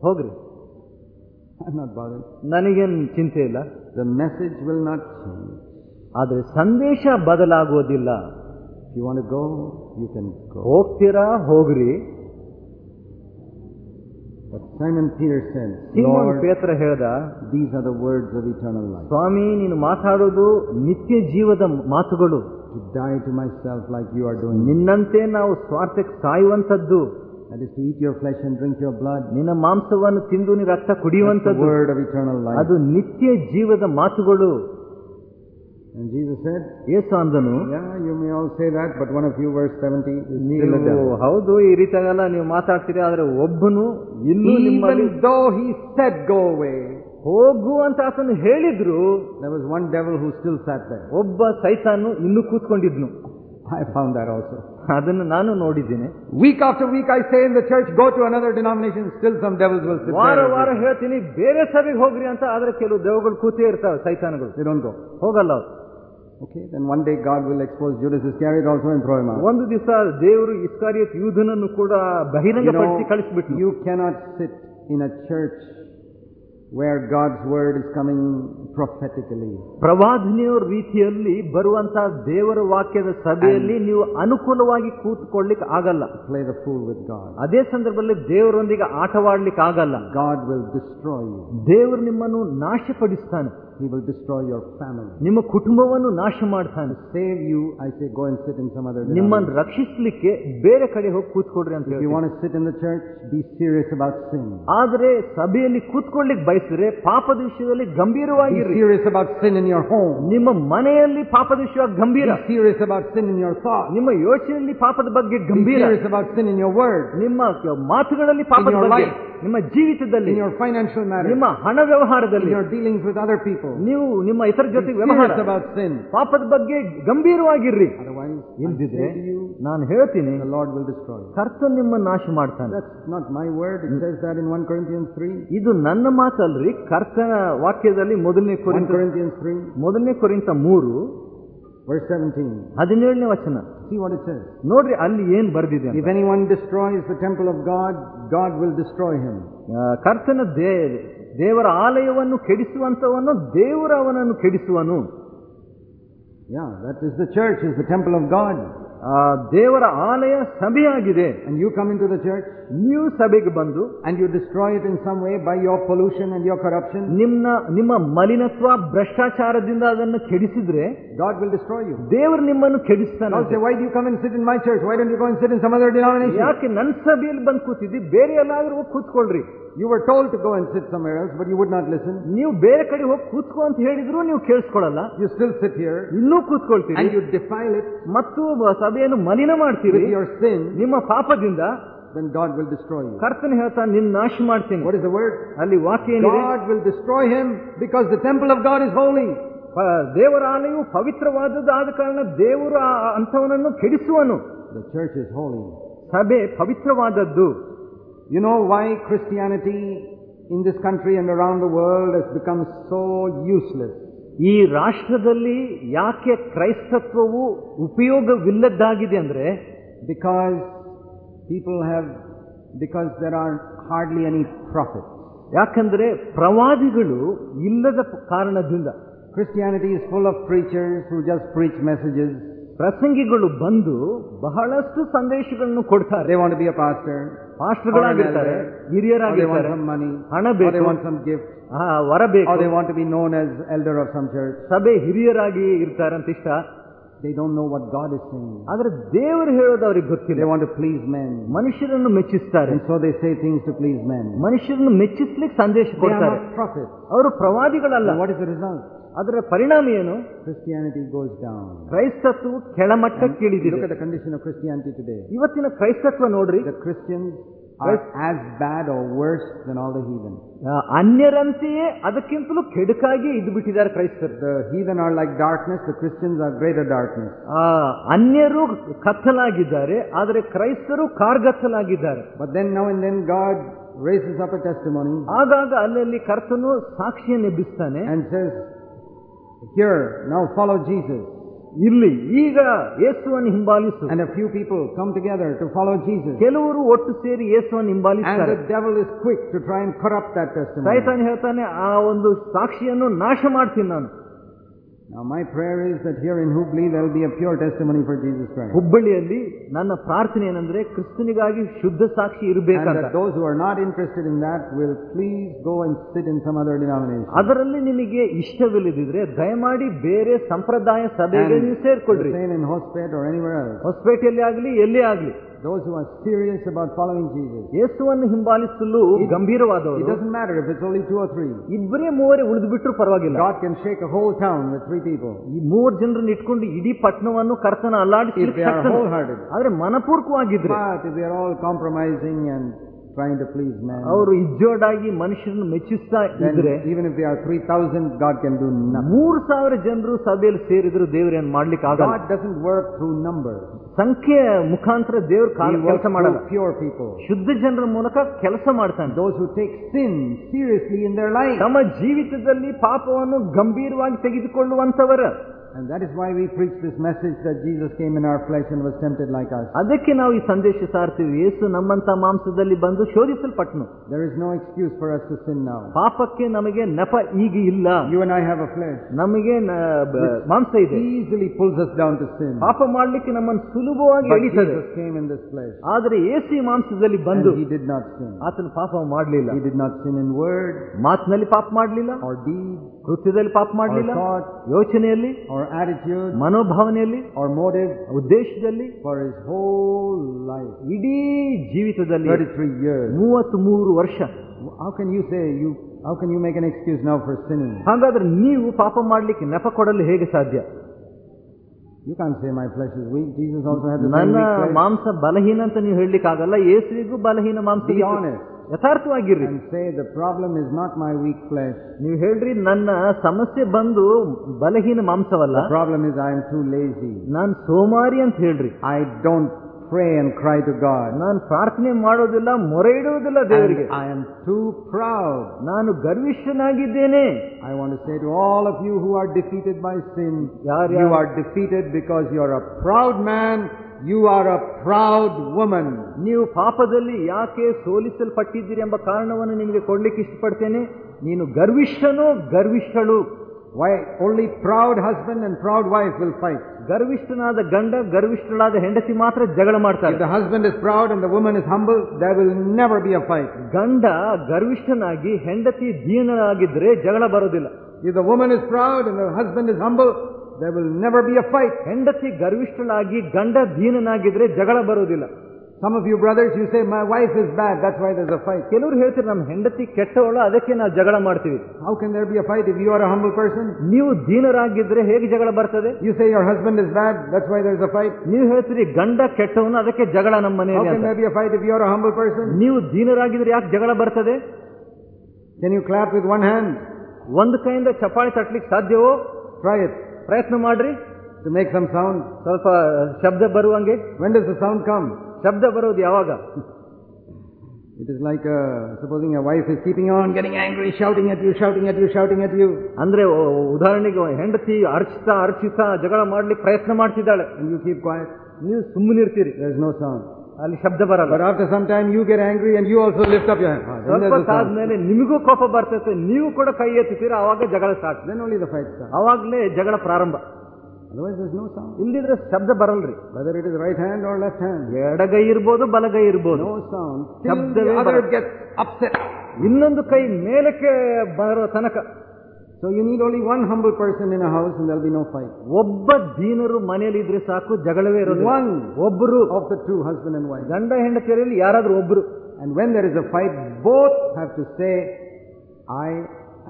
ಹೋಗ್ರಿ. ನನಗೇನು ಚಿಂತೆ ಇಲ್ಲ. ದ ಮೆಸೇಜ್ ವಿಲ್ ನಾಟ್ ಆದರೆ ಸಂದೇಶ ಬದಲಾಗುವುದಿಲ್ಲ you want go you can ಹೋಗ್ತೀರಾ ಹೋಗ್ರಿ. ಪೇತ್ರ ಹೇಳ್ದ these are the words of ಸ್ವಾಮಿ ನೀನು ಮಾತಾಡೋದು ನಿತ್ಯ ಜೀವದ ಮಾತುಗಳು. To die to myself like you are doing ನಿನ್ನಂತೆ ನಾವು ಸ್ವಾರ್ಥಕ್ಕೆ ಸಾಯುವಂಥದ್ದು. That is to eat your flesh and drink your blood. ನಿನ್ನ ಮಾಂಸವನ್ನು ತಿಂದು ನೀ ರಕ್ತ That's the ಕುಡಿಯುವಂತದ್ದು word of eternal life. ಅದು ನಿತ್ಯ ಜೀವದ ಮಾತುಗಳು And Jesus said, ಯೇಸು ಅಂದನು Yeah, you may all say that, but one of you, verse 70, is still a ನೀವು devil. ಹೌದು ಈ ರೀತಿಯಾಗೆಲ್ಲ ನೀವು ಮಾತಾಡ್ತೀರಿ ಆದ್ರೆ ಒಬ್ಬನು ಇನ್ನೂ ನಿಮ್ಮಲ್ಲಿ Even though he said, Go away, ಹೋಗು ಅಂತ ಆತನು ಹೇಳಿದ್ರು there was one devil who still sat there. ಒಬ್ಬ ಸೈತಾನು ಇನ್ನೂ ಕೂತ್ಕೊಂಡಿದ್ನು I found that also. ಅದನ್ನು ನಾನು ನೋಡಿದ್ದೇನೆ Week after week, I say in the church, go to another denomination, still some devils will sit ವಾರ there. ವಾರ ಹೇಳ್ತೀನಿ ಬೇರೆ ಸಭೆಗೆ ಹೋಗ್ರಿ ಅಂತ ಆದ್ರೆ ಕೆಲವು ದೇವಗಳು ಕೂತೇ ಇರ್ತಾವೆ ಸೈತಾನಗಳು They don't go. ಹೋಗಲ್ಲ ಅವ್ರು. Okay, then one day God will expose Judas Iscariot also and throw him out. ಒಂದು ದಿವಸ ದೇವರು ಇಸ್ಕಾರಿಯತ್ ಯೂಧನನ್ನು ಕೂಡ You ಬಹಿರಂಗಪಡಿಸಿ know, ಕಳಿಸ್ಬಿಟ್ರು you cannot sit in a church where God's word is coming prophetically. ಪ್ರವಾದನೆಯ ರೀತಿಯಲ್ಲಿ ಬರುವಂತಹ ದೇವರ ವಾಕ್ಯದ ಸಭೆಯಲ್ಲಿ ನೀವು ಅನುಕೂಲವಾಗಿ ಕೂತ್ಕೊಳ್ಳಿಕ್ಕೆ ಆಗಲ್ಲ Play the fool with God. ಅದೇ ಸಂದರ್ಭದಲ್ಲಿ ದೇವರೊಂದಿಗೆ ಆಟವಾಡ್ಲಿಕ್ಕೆ ಆಗಲ್ಲ God will destroy you. ದೇವರು ನಿಮ್ಮನ್ನು ನಾಶಪಡಿಸ್ತಾನೆ He will destroy your family. ನಿಮ್ಮ ಕುಟುಂಬವನ್ನು ನಾಶ ಮಾಡ್ತಾನೆ Save you, I say, go and sit in some other ನಿಮ್ಮನ್ನು denomination. ರಕ್ಷಿಸ್ಲಿಕ್ಕೆ ಬೇರೆ ಕಡೆ ಹೋಗಿ ಕೂತ್ಕೊಡ್ರಿ ಅಂತ If you ಹೇಳ್ತೀನಿ. want to sit in the church, be serious about sin. ಆದ್ರೆ ಸಭೆಯಲ್ಲಿ ಕೂತ್ಕೊಳ್ಳಿಕ್ ಬಯಸಿದ್ರೆ ಪಾಪದ ವಿಷಯದಲ್ಲಿ Be ಗಂಭೀರವಾಗಿರ್ರಿ serious about sin in your home. ನಿಮ್ಮ ಮನೆಯಲ್ಲಿ ಪಾಪದ ವಿಷಯ Be ಗಂಭೀರ serious about sin in your thoughts. ನಿಮ್ಮ ಯೋಚನೆಯಲ್ಲಿ ಪಾಪದ ಬಗ್ಗೆ Be ಗಂಭೀರ serious about sin in your words, ನಿಮ್ಮ ಮಾತುಗಳಲ್ಲಿ ಪಾಪದ In your ಬಗ್ಗೆ life. ನಿಮ್ಮ ಜೀವಿತದಲ್ಲಿ in your financial matters, ನಿಮ್ಮ ಹಣ in ವ್ಯವಹಾರದಲ್ಲಿ your dealings with other ಇರಬೇಕು ನೀವು ನಿಮ್ಮ ಇತರ ಜೊತೆ ವ್ಯವಹಾರ. ಪಾಪದ ಬಗ್ಗೆ ಗಂಭೀರವಾಗಿರ್ರಿ. ಇಲ್ದಿದ್ರೆ ನಾನು ಹೇಳ್ತೀನಿ ಲಾರ್ಡ್ ವಿಲ್ ಡಿಸ್ಟ್ರಾಯ್ ಕರ್ತ ನಿಮ್ಮ ನಾಶ ಮಾಡ್ತಾನೆ. Not my word it says in one Corinthians 3 ಇದು ನನ್ನ ಮಾತಲ್ರಿ ಕರ್ತನ ವಾಕ್ಯದಲ್ಲಿ ಮೊದಲನೇ ಕೊರಿಂಥಿಯನ್ಸ್ 3 ಮೊದಲನೇ ಕೊರಿಂಥ ಮೂರು ಹದಿನೇಳನೇ 17 17ನೇ ವಚನ ನೋಡ್ರಿ ಅಲ್ಲಿ ಏನು ಬರ್ದಿದೆ one anyone is the temple of God God will destroy him ಕರ್ತನ ದೇವರ ಆಲಯವನ್ನು ಕೆಡಿಸುವಂತವನು ದೇವರ ಅವನನ್ನು ಕೆಡಿಸುವನು Yeah, that is the church, is the temple of God. Uh, ದೇವರ ಆಲಯ ಸಭೆಯಾಗಿದೆ And you come into the church ನೀವು ಸಭೆಗೆ ಬಂದು and you destroy it in some way by your pollution and your corruption, ನಿಮ್ಮ ನಿಮ್ಮ ಮಲಿನತ್ವ ಭ್ರಷ್ಟಾಚಾರದಿಂದ ಅದನ್ನು ಕೆಡಿಸಿದ್ರೆ God will destroy you. ದೇವರು ನಿಮ್ಮನ್ನು ಕೆಡಿಸ್ತಾನೆ I'll say, why do you come and sit in my church? Why don't you go and sit in some other denomination? ಯಾಕೆ ನನ್ನ ಸಭೆಯಲ್ಲಿ ಬಂದು ಕೂತಿದ್ದಿ ಬೇರೆ ಎಲ್ಲಾದ್ರೂ ಹೋಗಿ ಕೂತ್ಕೊಳ್ರಿ You were told to go and sit somewhere else, but you would not listen. ನೀವು ಬೇರೆ ಕಡೆ ಹೋಗಿ ಕೂತ್ಕೋ ಅಂತ ಹೇಳಿದ್ರು ನೀವು ಕೇಳಿಸ್ಕೊಳಲ್ಲ You still sit here ಇನ್ನೂ ಕೂತ್ಕೊಳ್ತೀರಿ and you defile it ಮತ್ತು ಸಭೆಯನ್ನು ಮಲಿನ ಮಾಡ್ತೀರಿ with your sin, ನಿಮ್ಮ ಪಾಪದಿಂದ then God will destroy you. ಕರ್ತನ ಹೇಳ್ತಾ ನಿನ್ನ ನಾಶ ಮಾಡ್ತೀನಿ What is the word? ಅಲ್ಲಿ ವಾಕ್ಯ ಏನಿದೆ God will destroy him because the temple of God is holy. ಪ- ದೇವರ ಆಲಯವು ಪವಿತ್ರವಾದದ್ದು ಆದ ಕಾರಣ ದೇವರು ಆ ಅಂಥವನನ್ನು ಕೆಡಿಸುವನು The church is holy. ಸಭೆ ಪವಿತ್ರವಾದದ್ದು You know why Christianity in this country and around the world has become so useless? ಈ ರಾಷ್ಟ್ರದಲ್ಲಿ ಯಾಕೆ ಕ್ರೈಸ್ತತ್ವವು ಉಪಯೋಗವಿಲ್ಲದ್ದಾಗಿದೆ ಅಂದ್ರೆ Because people have, because there are hardly any prophets. ಯಾಕಂದ್ರೆ ಪ್ರವಾದಿಗಳು ಇಲ್ಲದ ಪ- ಕಾರಣದಿಂದ Christianity is full of preachers who just preach messages. ಪ್ರಸಂಗಿಗಳು ಬಂದು ಬಹಳಷ್ಟು ಸಂದೇಶಗಳನ್ನು ಕೊಡ್ತಾರೆ They want to be ಮಾಸ್ಟರ್ಗಳಾಗಿರ್ತಾರೆ ಹಿರಿಯರಾಗಿರ್ತಾರೆ. ಹಣ ಬೇಕು. ವರ ಬೇಕು. They want be known as elder of some church ಸಭೆ ಹಿರಿಯರಾಗಿ ಇರ್ತಾರೆ ಅಂತ ಇಷ್ಟ they don't know what God is saying ಆದ್ರೆ ದೇವರು ಹೇಳೋದು ಅವ್ರಿಗೆ ಗೊತ್ತಿಲ್ಲ. They want to please men ಮನುಷ್ಯರನ್ನು ಮೆಚ್ಚಿಸ್ತಾರೆ. So they say things to please men ಮನುಷ್ಯರನ್ನು ಮೆಚ್ಚಿಸಲಿಕ್ಕೆ ಸಂದೇಶ ಕೊಡ್ತಾರೆ. ಅವರು ಪ್ರವಾದಿಗಳಲ್ಲ. ವಾಟ್ ಇಸ್ ದ ರಿಸಲ್ಟ್ ಅದರ ಪರಿಣಾಮ ಏನು? ಕ್ರಿಶ್ಚಿಯಾನಿಟಿ ಗೋಸ್ ಡೌನ್ ಕ್ರೈಸ್ತತ್ವವು ಕೆಳಮಟ್ಟಕ್ಕಿಳಿದಿದೆ. ಕಂಡೀಷನ್ ಆಫ್ ಕ್ರಿಶ್ಚಿಯಾನಿಟಿ ಟುಡೇ ಇವತ್ತಿನ ಕ್ರೈಸ್ತತ್ವ ನೋಡ್ರಿ. Christian as bad are all the heathen ಅನ್ಯರಂತೆಯೇ ಅದಕ್ಕಿಂತಲೂ ಕೆಡುಕಾಗಿ ಇದು ಬಿಟ್ಟಿದ್ದಾರೆ ಕ್ರೈಸ್ತರು. Heathen are like darkness the Christians are greater darkness ಅನ್ಯರು ಕತ್ತಲಾಗಿದ್ದಾರೆ ಆದರೆ ಕ್ರೈಸ್ತರು ಕಾರ್ಗತ್ತಲಾಗಿದ್ದಾರೆ. But then now and then God rises up test ಆಗಾಗ ಅಲ್ಲಲ್ಲಿ ಕರ್ತನು ಸಾಕ್ಷಿಯನ್ನು ಬಿಸ್ತಾನೆ and says Here, now follow Jesus. ಇಲ್ಲಿ ಈಗ ಯೇಸುವನ್ನು ಹಿಂಬಾಲಿಸು And a few people come together to follow Jesus. ಕೆಲವರು ಒಟ್ಟು ಸೇರಿ ಯೇಸುವನ್ನು And ಹಿಂಬಾಲಿಸ್ತಾರೆ the devil is quick to try and corrupt that testimony. ಸೈತಾನ್ ಹೇಳ್ತಾನೆ ಆ ಒಂದು ಸಾಕ್ಷಿಯನ್ನು ನಾಶ ಮಾಡ್ತೀನಿ ನಾನು Now my prayer is that here in Hubli there will be a pure testimony for Jesus Christ. ಹುಬ್ಬಳ್ಳಿಯಲ್ಲಿ ನನ್ನ ಪ್ರಾರ್ಥನೆ ಏನಂದ್ರೆ ಕ್ರಿಸ್ತನಿಗಾಗಿ ಶುದ್ಧ ಸಾಕ್ಷಿ And ಇರಬೇಕಂತ that those who are not interested in that will please go and sit in some other denomination. ಅದರಲ್ಲಿ ನಿಮಗೆ ಇಷ್ಟವಿಲ್ಲದಿದ್ರೆ ದಯಮಾಡಿ ಬೇರೆ ಸಂಪ್ರದಾಯ ಸಭೆಗೆ And ನೀವು ಸೇರ್ಕೊಳ್ರಿ the same in Hospet or anywhere else. ಹೊಸಪೇಟೆಯಲ್ಲಿ ಆಗಲಿ ಎಲ್ಲೇ ಆಗಲಿ Those who are serious about following Jesus. ಯೇಸುವನ್ನು ಹಿಂಬಾಲಿಸಲು It ಗಂಭೀರವಾದವರು doesn't matter if it's only two or three. ಇಬ್ಬರೇ ಮೂವರೇ ಉಳಿದು ಬಿಟ್ಟರು ಪರವಾಗಿಲ್ಲ God can shake a whole town with three people. ಈ ಮೂವರು ಜನರನ್ನ ಇಟ್ಕೊಂಡು ಇಡೀ ಪಟ್ಟಣವನ್ನು ಕರ್ತನ ಅಲ್ಲಾಡಿಸಿ If they are wholehearted. ಆದ್ರೆ ಮನಪೂರ್ವಕವಾಗಿದ್ರೆ But if they are all compromising and trying to please man ಅವರು ಇಜ್ಜೋಡಾಗಿ ಮನುಷ್ಯರನ್ನು ಮೆಚ್ಚಿಸ್ತಾ ಇದ್ರೆ even three thousand God can do ಸಾವಿರ ಜನರು ಸಭೆಯಲ್ಲಿ ಸೇರಿದ್ರು ದೇವರೇನ್ ಏನ್ ಮಾಡ್ಲಿಕ್ಕೆ ಆಗಲ್ಲ. ಡಸಂಟ್ ವರ್ಕ್ ಥ್ರೂ ನಂಬರ್ ಸಂಖ್ಯೆ ಮುಖಾಂತರ ದೇವರು ಕೆಲಸ ಮಾಡಲ್ಲ. ಪ್ಯೂರ್ ಪೀಪಲ್ ಶುದ್ಧ ಜನರ ಮೂಲಕ ಕೆಲಸ ಮಾಡ್ತಾನೆ. Those who take sin seriously in their life ನಮ್ಮ ಜೀವಿತದಲ್ಲಿ ಪಾಪವನ್ನು ಗಂಭೀರವಾಗಿ ತೆಗೆದುಕೊಳ್ಳುವಂತವರ And that is why we preach this message that Jesus came in our flesh and was tempted like us. ಅದಕ್ಕೆ ನಾವು ಈ ಸಂದೇಶ ಸಾರ್ತೀವಿ ಯೇಸು ನಮ್ಮಂತ ಮಾಂಸದಲ್ಲಿ ಬಂದು ಶೋಧಿಸಲ್ಪಟ್ಟನು There is no excuse for us to sin now. ಪಾಪಕ್ಕೆ ನಮಗೆ ನೆಪ ಈಗ ಇಲ್ಲ You and I have a flesh. ನಮಗೆ ನ- ಬ- ಮಾಂಸ ಇದೆ Easily pulls us down to sin. ಪಾಪ ಮಾಡ್ಲಿಕ್ಕೆ ನಮ್ಮನ್ನು ಸುಲಭವಾಗಿ But ಎಳಿತದೆ Jesus came in this flesh. ಆದ್ರೆ ಏಸು ಈ ಮಾಂಸದಲ್ಲಿ ಬಂದು And he did not sin. ಆತನು ಪಾಪ ಮಾಡಲಿಲ್ಲ He did not sin in word ಮಾತಿನಲ್ಲಿ ಪಾಪ ಮಾಡಲಿಲ್ಲ or deed ಕೃತ್ಯದಲ್ಲಿ ಪಾಪ or ಮಾಡಲಿಲ್ಲ thought ಯೋಚನೆಯಲ್ಲಿ or attitude ಮನೋಭಾವನೆಯಲ್ಲಿ or motive ಉದ್ದೇಶದಲ್ಲಿ for his whole life. ಇಡೀ ಜೀವಿತದಲ್ಲಿ 33 years. ಮೂವತ್ತ್ ಮೂರು ವರ್ಷ How can you say you, how can you make an excuse now for sinning? ಹಾಗಾದ್ರೆ ನೀವು ಪಾಪ ಮಾಡ್ಲಿಕ್ಕೆ ನೆಪ ಕೊಡಲು ಹೇಗೆ ಸಾಧ್ಯ You can't say my flesh is weak. Jesus also had the same ನನ್ನ weak flesh. ಮಾಂಸ ಬಲಹೀನ ಅಂತ ನೀವು ಹೇಳಲಿಕ್ಕೆ ಆಗಲ್ಲ ಯೇಸುವಿಗೂ ಬಲಹೀನ ಮಾಂಸ Be ಇತ್ತು. honest ಯಥಾರ್ಥವಾಗಿರ್ರಿ and say the problem is not my weak flesh. ನೀವು ಹೇಳ್ರಿ ನನ್ನ ಸಮಸ್ಯೆ ಬಂದು ಬಲಹೀನ ಮಾಂಸವಲ್ಲ The problem is I am too lazy. ನಾನು ಸೋಮಾರಿ ಅಂತ ಹೇಳ್ರಿ I don't pray and cry to God. ನಾನು ಪ್ರಾರ್ಥನೆ ಮಾಡೋದಿಲ್ಲ ಮೊರೆ ಇಡುವುದಿಲ್ಲ ದೇವರಿಗೆ And I am too proud. ನಾನು ಗರ್ವಿಷ್ಠನಾಗಿದ್ದೇನೆ I want to say to all of you who are defeated by sin, ಯಾರ್ you ಯಾರ್- are defeated because you are you are a proud woman ನೀವು ಪಾಪದಲ್ಲಿ ಯಾಕೆ ಸೋಲಿಸಲ್ಪಟ್ಟಿದ್ದೀರಿ ಎಂಬ ಕಾರಣವನ್ನು ನಿಮಗೆ ಕೊಡ್ಲಿಕ್ಕೆ ಇಷ್ಟಪಡ್ತೇನೆ. ನೀನು ಗರ್ವಿಷ್ಠನು ಗರ್ವಿಷ್ಠಳು. Why only proud husband and proud wife will fight ಗರ್ವಿಷ್ಠನಾದ ಗಂಡ ಗರ್ವಿಷ್ಠಳಾದ ಹೆಂಡತಿ ಮಾತ್ರ ಜಗಳ ಮಾಡ್ತಾರೆ. The husband is proud and the woman is humble they will never be a fight ಗಂಡ ಗರ್ವಿಷ್ಠನಾಗಿ ಹೆಂಡತಿ ದೀನಾಗಿದ್ರೆ ಜಗಳ ಬರೋದಿಲ್ಲ. If the woman proud proud and the husband they will never be a fight ಹೆಂಡತಿ ಗರ್ವಿಷ್ಠಳಾಗಿ ಗಂಡ ದೀನನಾಗಿದ್ರೆ ಜಗಳ ಬರುವುದಿಲ್ಲ. Some of you brothers you say my wife is bad that why thus a fight ಕೆಲವರು ಹೇಳ್ತಾರೆ ನಮ್ಮ ಹೆಂಡತಿ ಕೆಟ್ಟವಳು ಅದಕ್ಕೆ ನಾವು ಜಗಳ ಮಾಡ್ತೀವಿ. How can there be a fight if you are humble person ನೀವು ದೀನರಾಗಿದ್ರೆ ಹೇಗೆ ಜಗಳ ಬರ್ತದೆ? You say your husband is bad that why is a fight ನೀವು ಹೇಳ್ತೀರಿ ಗಂಡ ಕೆಟ್ಟವನು ಅದಕ್ಕೆ ಜಗಳ ನಮ್ಮ ಮನೆಯಲ್ಲಿ fight if you are humble person ನೀವು ದೀನರಾಗಿದ್ರೆ ಯಾಕೆ ಜಗಳ ಬರ್ತದೆ? Can you clap with one hand ಒಂದು ಕೈಯಿಂದ ಚಪಾಳಿ ತಟ್ಲಿಕ್ಕೆ ಸಾಧ್ಯವೋ? ಟ್ರೈ ಇಟ್ ಪ್ರಯತ್ನ ಮಾಡ್ರಿ. ಟು ಮೇಕ್ ಸಮ್ ಸೌಂಡ್ ಸ್ವಲ್ಪ ಶಬ್ದ ಬರುವಂಗೆ when does the sound come ಶಬ್ದ ಬರೋದು ಯಾವಾಗ? It is like supposing a wife is keeping on getting angry shouting at you shouting at you shouting at you ಅಂದರೆ ಉದಾಹರಣೆಗೆ ಹೆಂಡತಿ ಅರ್ಚಿಸ್ತಾ ಅರ್ಚಿಸ್ತಾ ಜಗಳ ಮಾಡಲಿಕ್ಕೆ ಪ್ರಯತ್ನ ಮಾಡ್ತಿದ್ದಾಳೆ. ಯು ಕೀಪ್ ಕ್ವಾಯಟ್ ನೀವು ಸುಮ್ಮನಿರ್ತೀರಿ. ದರ್ ಇಸ್ ನೋ ಸೌಂಡ್ ಅಲ್ಲಿ ಶಬ್ದ ಬರಲ್ಲ. After some time you get angry and you also lift up ಆದ್ಮೇಲೆ ನಿಮಗೂ ಕೋಪ ಬರ್ತೈತೆ ನೀವು ಕೂಡ ಕೈ ಎತ್ತೀರ ಅವಾಗ ಜಗಳ ಸ್ಟಾರ್ಟ್. ನೋಡಿ ಫೈಟ್ ಅವಾಗ್ಲೇ ಜಗಳ ಪ್ರಾರಂಭ. ನೋ ಸೌಂಡ್ ಇಲ್ಲಿದ್ರೆ ಶಬ್ದ ಬರಲ್ರಿ. Brother it is right hand or left hand ಎಡಗೈ ಇರ್ಬೋದು ಬಲಗೈ ಇರ್ಬೋದು. ನೋ ಸೌಂಡ್ ಶಬ್ದ ಇನ್ನೊಂದು ಕೈ ಮೇಲಕ್ಕೆ ಬರೋ ತನಕ So you need only one humble person in a house and there'll be no fight. ಒಬ್ಬ ದೀನರು ಮನೆಯಲ್ಲಿ ಇದ್ರೆ ಸಾಕು ಜಗಳವೇ ಇರೋದು One ಒಬ್ಬರು of the two, husband and wife. ಗಂಡ ಹೆಂಡತಿಯರಲ್ಲಿ ಯಾರಾದ್ರೂ ಒಬ್ರು And when there is a fight, both have to say, I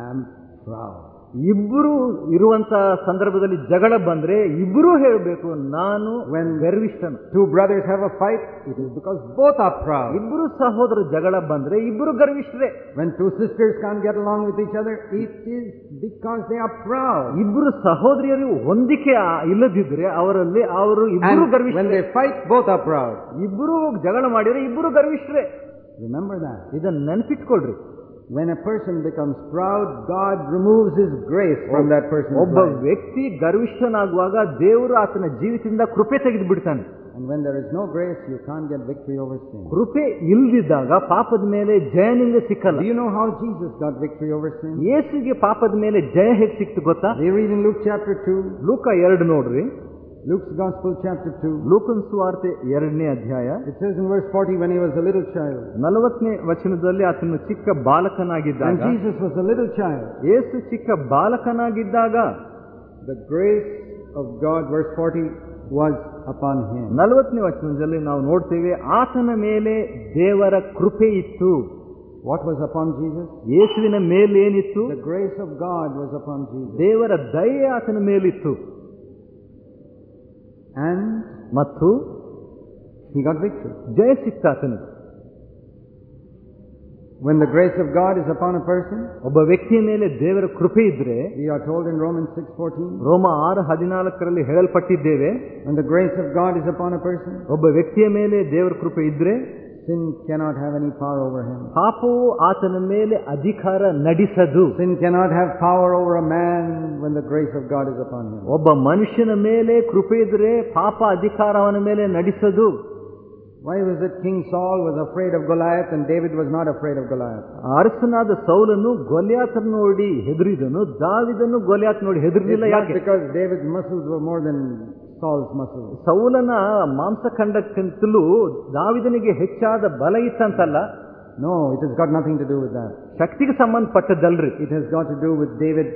am proud. ಇಬ್ಬರು ಇರುವಂತಹ ಸಂದರ್ಭದಲ್ಲಿ ಜಗಳ ಬಂದ್ರೆ ಇಬ್ಬರೂ ಹೇಳಬೇಕು ನಾನು when ಗರ್ವಿಷ್ಠನ್. Two brothers have a fight it is because both are proud ಇಬ್ಬರು ಸಹೋದರ ಜಗಳ ಬಂದ್ರೆ ಇಬ್ಬರು ಗರ್ವಿಷ್ಠರೇ. When two sisters can't get along with each other it is because they are proud ಇಬ್ಬರು ಸಹೋದರಿಯರು ಹೊಂದಿಕೆ ಇಲ್ಲದಿದ್ರೆ ಅವರಲ್ಲಿ ಅವರು ಇಬ್ಬರು ಗರ್ವಿಷ್ಠರೇ. ಫೈಟ್ ಬೋತ್ ಆರ್ ಪ್ರೌಡ್ ಇಬ್ಬರು ಜಗಳ ಮಾಡಿದ್ರೆ ಇಬ್ಬರು ಗರ್ವಿಷ್ಠರೇ. ರಿಮೆಂಬರ್ ದಟ್ ಇದನ್ನ ನೆನಪಿಟ್ಕೊಳ್ರಿ. When a person becomes proud, God removes His grace from that person's ಒಬ್ಬ life. ವ್ಯಕ್ತಿ ಗರ್ವಿಷ್ಠನಾಗುವಾಗ ದೇವರು ಆತನ ಜೀವಿತದಿಂದ ಕೃಪೆ ತೆಗೆದು ಬಿಡ್ತಾನೆ And when there is no grace, you can't get victory over sin. ಕೃಪೆ ಇಲ್ದಿದ್ದಾಗ ಪಾಪದ ಮೇಲೆ ಜಯ ನಿಮ್ಗೆ ಸಿಕ್ಕಲ್ಲ Do you know how Jesus got victory over sin? ಯೇಸುಗೆ ಪಾಪದ ಮೇಲೆ ಜಯ ಹೇಗೆ ಸಿಕ್ತು ಗೊತ್ತಾ We read in Luke chapter 2, ಲೂಕ ಎರಡು ನೋಡ್ರಿ Luke's Gospel chapter 2. ಲೂಕನ್ ಸುವಾರ್ತೆ ಎರಡನೇ ಅಧ್ಯಾಯ It says in verse 40, when he was a little child, ನಲವತ್ತನೇ ವಚನದಲ್ಲಿ ಆತನು ಚಿಕ್ಕ and ಬಾಲಕನಾಗಿದ್ದಾಗ Jesus was a little child, ಯೇಸು ಚಿಕ್ಕ ಬಾಲಕನಾಗಿದ್ದಾಗ the grace of God, verse 40, was upon him. ನಲವತ್ತನೇ ವಚನದಲ್ಲಿ ನಾವು ನೋಡ್ತೇವೆ ಆತನ ಮೇಲೆ ದೇವರ ಕೃಪೆ ಇತ್ತು What was upon Jesus? ಯೇಸುವಿನ ಮೇಲೇನಿತ್ತು The grace of God was upon Jesus. ದೇವರ ದಯೆ ಆತನ ಮೇಲಿತ್ತು And ಮತ್ತು he got victory. ಜಯ ಸಿಕ್ತ ಆತನಿಗೆ When the grace of God is upon a person, ಒಬ್ಬ ವ್ಯಕ್ತಿಯ ಮೇಲೆ ದೇವರ ಕೃಪೆ ಇದ್ರೆ we are told in Romans 6:14, ರೋಮ ಆರು ಹದಿನಾಲ್ಕರಲ್ಲಿ ಹೇಳಲ್ಪಟ್ಟಿದ್ದೇವೆ when the grace of God is upon a person, ಒಬ್ಬ ವ್ಯಕ್ತಿಯ ಮೇಲೆ ದೇವರ ಕೃಪೆ ಇದ್ರೆ sin cannot have any power over him. ಪಾಪವು ಆತನ ಮೇಲೆ ಅಧಿಕಾರ ನಡೆಸದು Sin cannot have power over a man when the grace of God is upon him. ಒಬ್ಬ ಮನುಷ್ಯನ ಮೇಲೆ ಕೃಪೆ ಇದ್ರೆ ಪಾಪ ಅಧಿಕಾರ ಅವನ ಮೇಲೆ ನಡೆಸದು Why was it King Saul was afraid of Goliath and David was not afraid of Goliath? ಅರಸನಾದ ಸೌಲನು ಗೊಲ್ಯಾತನ ನೋಡಿ ಹೆದರಿದನು ದಾವಿದನು ಗೊಲ್ಯಾತ್ ನೋಡಿ It's ಹೆದರಲಿಲ್ಲ not ಯಾಕೆ because David's muscles were more than Saul's muscle ಸೌಲನ ಮಾಂಸಖಂಡಕ್ಕಿಂತಲೂ ದಾವಿದನಿಗೆ ಹೆಚ್ಚಾದ ಬಲ ಇತ್ತಂತಲ್ಲ? No it is got nothing to do with ಶಕ್ತಿಗೆ ಸಂಬಂಧಪಟ್ಟದ್ದಲ್ರಿ. It is got to do with David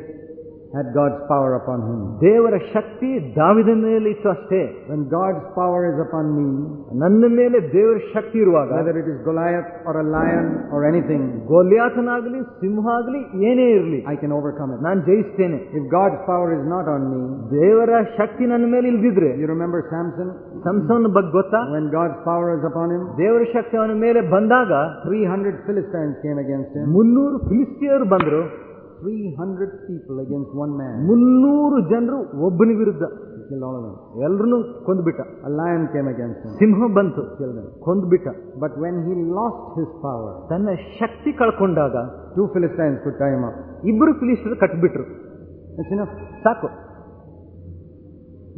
had God's power upon him. ದೇವರ ಶಕ್ತಿ ದಾವಿದನ ಮೇಲೆ ಇತ್ತು ಅಷ್ಟೇ When God's power is upon me, ನನ್ನ ಮೇಲೆ ದೇವರ ಶಕ್ತಿ ಇರುವಾಗ whether it is Goliath or a lion or anything, ಗೋಲ್ಯಾತನಾಗ್ಲಿ ಸಿಂಹ ಆಗ್ಲಿ ಏನೇ ಇರಲಿ I can overcome it. ನಾನು ಜಯಿಸ್ತೇನೆ If God's power is not on me, ದೇವರ ಶಕ್ತಿ ನನ್ನ ಮೇಲೆ ಇಲ್ದಿದ್ರೆ you remember Samson? ಸಂಸೋನ್ ಬಗ್ಗೆ ಗೊತ್ತಾ When God's power is upon him, ದೇವರ ಶಕ್ತಿ ಅವನ ಮೇಲೆ ಬಂದಾಗ 300 Philistines came against him. ಮುನ್ನೂರು ಫಿಲಿಸ್ತಿಯರು ಬಂದ್ರು three hundred people against one man ಮುನ್ನೂರು ಜನರು ಒಬ್ಬನ ವಿರುದ್ಧ. ಎಲ್ಲರೂ ಕೊಂದ್ಬಿಟ್ಟ. ಲಯನ್ ಕೇಮ್ ಅಗೇನ್ಸ್ಟ್ ಸಿಂಹ ಬಂತು. ಕೊಂದ್ಬಿಟ್ಟ. But when he lost his power ತನ್ನ ಶಕ್ತಿ ಕಳ್ಕೊಂಡಾಗ ಟೂ ಫಿಲಿಸ್ಟೈನ್ಸ್ ಟೈಮ್ ಇಬ್ಬರು ಫಿಲಿಸ್ಟರ್ ಕಟ್ಬಿಟ್ರು. ಸಾಕು.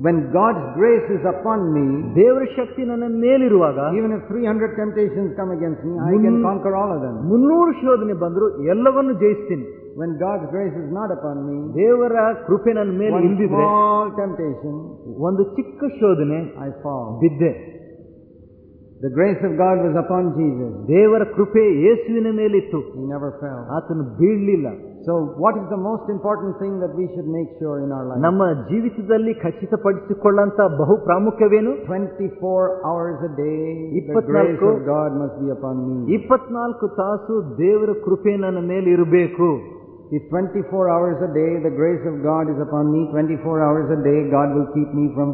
When God's grace is upon me ದೇವರ ಶಕ್ತಿ ನನ್ನ ಮೇಲಿರುವಾಗ even three hundred temptation come against me I can conquer all ಅದನ್ನು ಮುನ್ನೂರು ಶೋಧನೆ ಬಂದ್ರು ಎಲ್ಲವನ್ನು ಜಯಿಸ್ತೀನಿ. When God's grace is not upon me, ದೇವರ ಕೃಪೆ ನನ್ನ ಮೇಲೆ one ಇಲ್ದಿದ್ರೆ small temptation, ಒಂದು ಚಿಕ್ಕ ಶೋಧನೆ I fall. ಬಿದ್ದೆ The grace of God was upon Jesus. ದೇವರ ಕೃಪೆ ಯೇಸುವಿನ ಮೇಲಿತ್ತು He never fell. ಆತನು ಬೀಳಲಿಲ್ಲ So what is the most important thing that we should make sure in our life? ನಮ್ಮ ಜೀವಿತದಲ್ಲಿ ಖಚಿತಪಡಿಸಿಕೊಳ್ಳಂತ ಬಹು ಪ್ರಾಮುಖ್ಯವೇನು 24 hours a day, the ಇಪ್ಪತ್ನಾಲ್ಕು- grace of God must be upon me. ಇಪ್ಪತ್ನಾಲ್ಕು ತಾಸು ದೇವರ ಕೃಪೆ ನನ್ನ ಮೇಲೆ ಇರಬೇಕು If 24 hours a day the grace of God is upon me, 24 hours a day God will keep me from,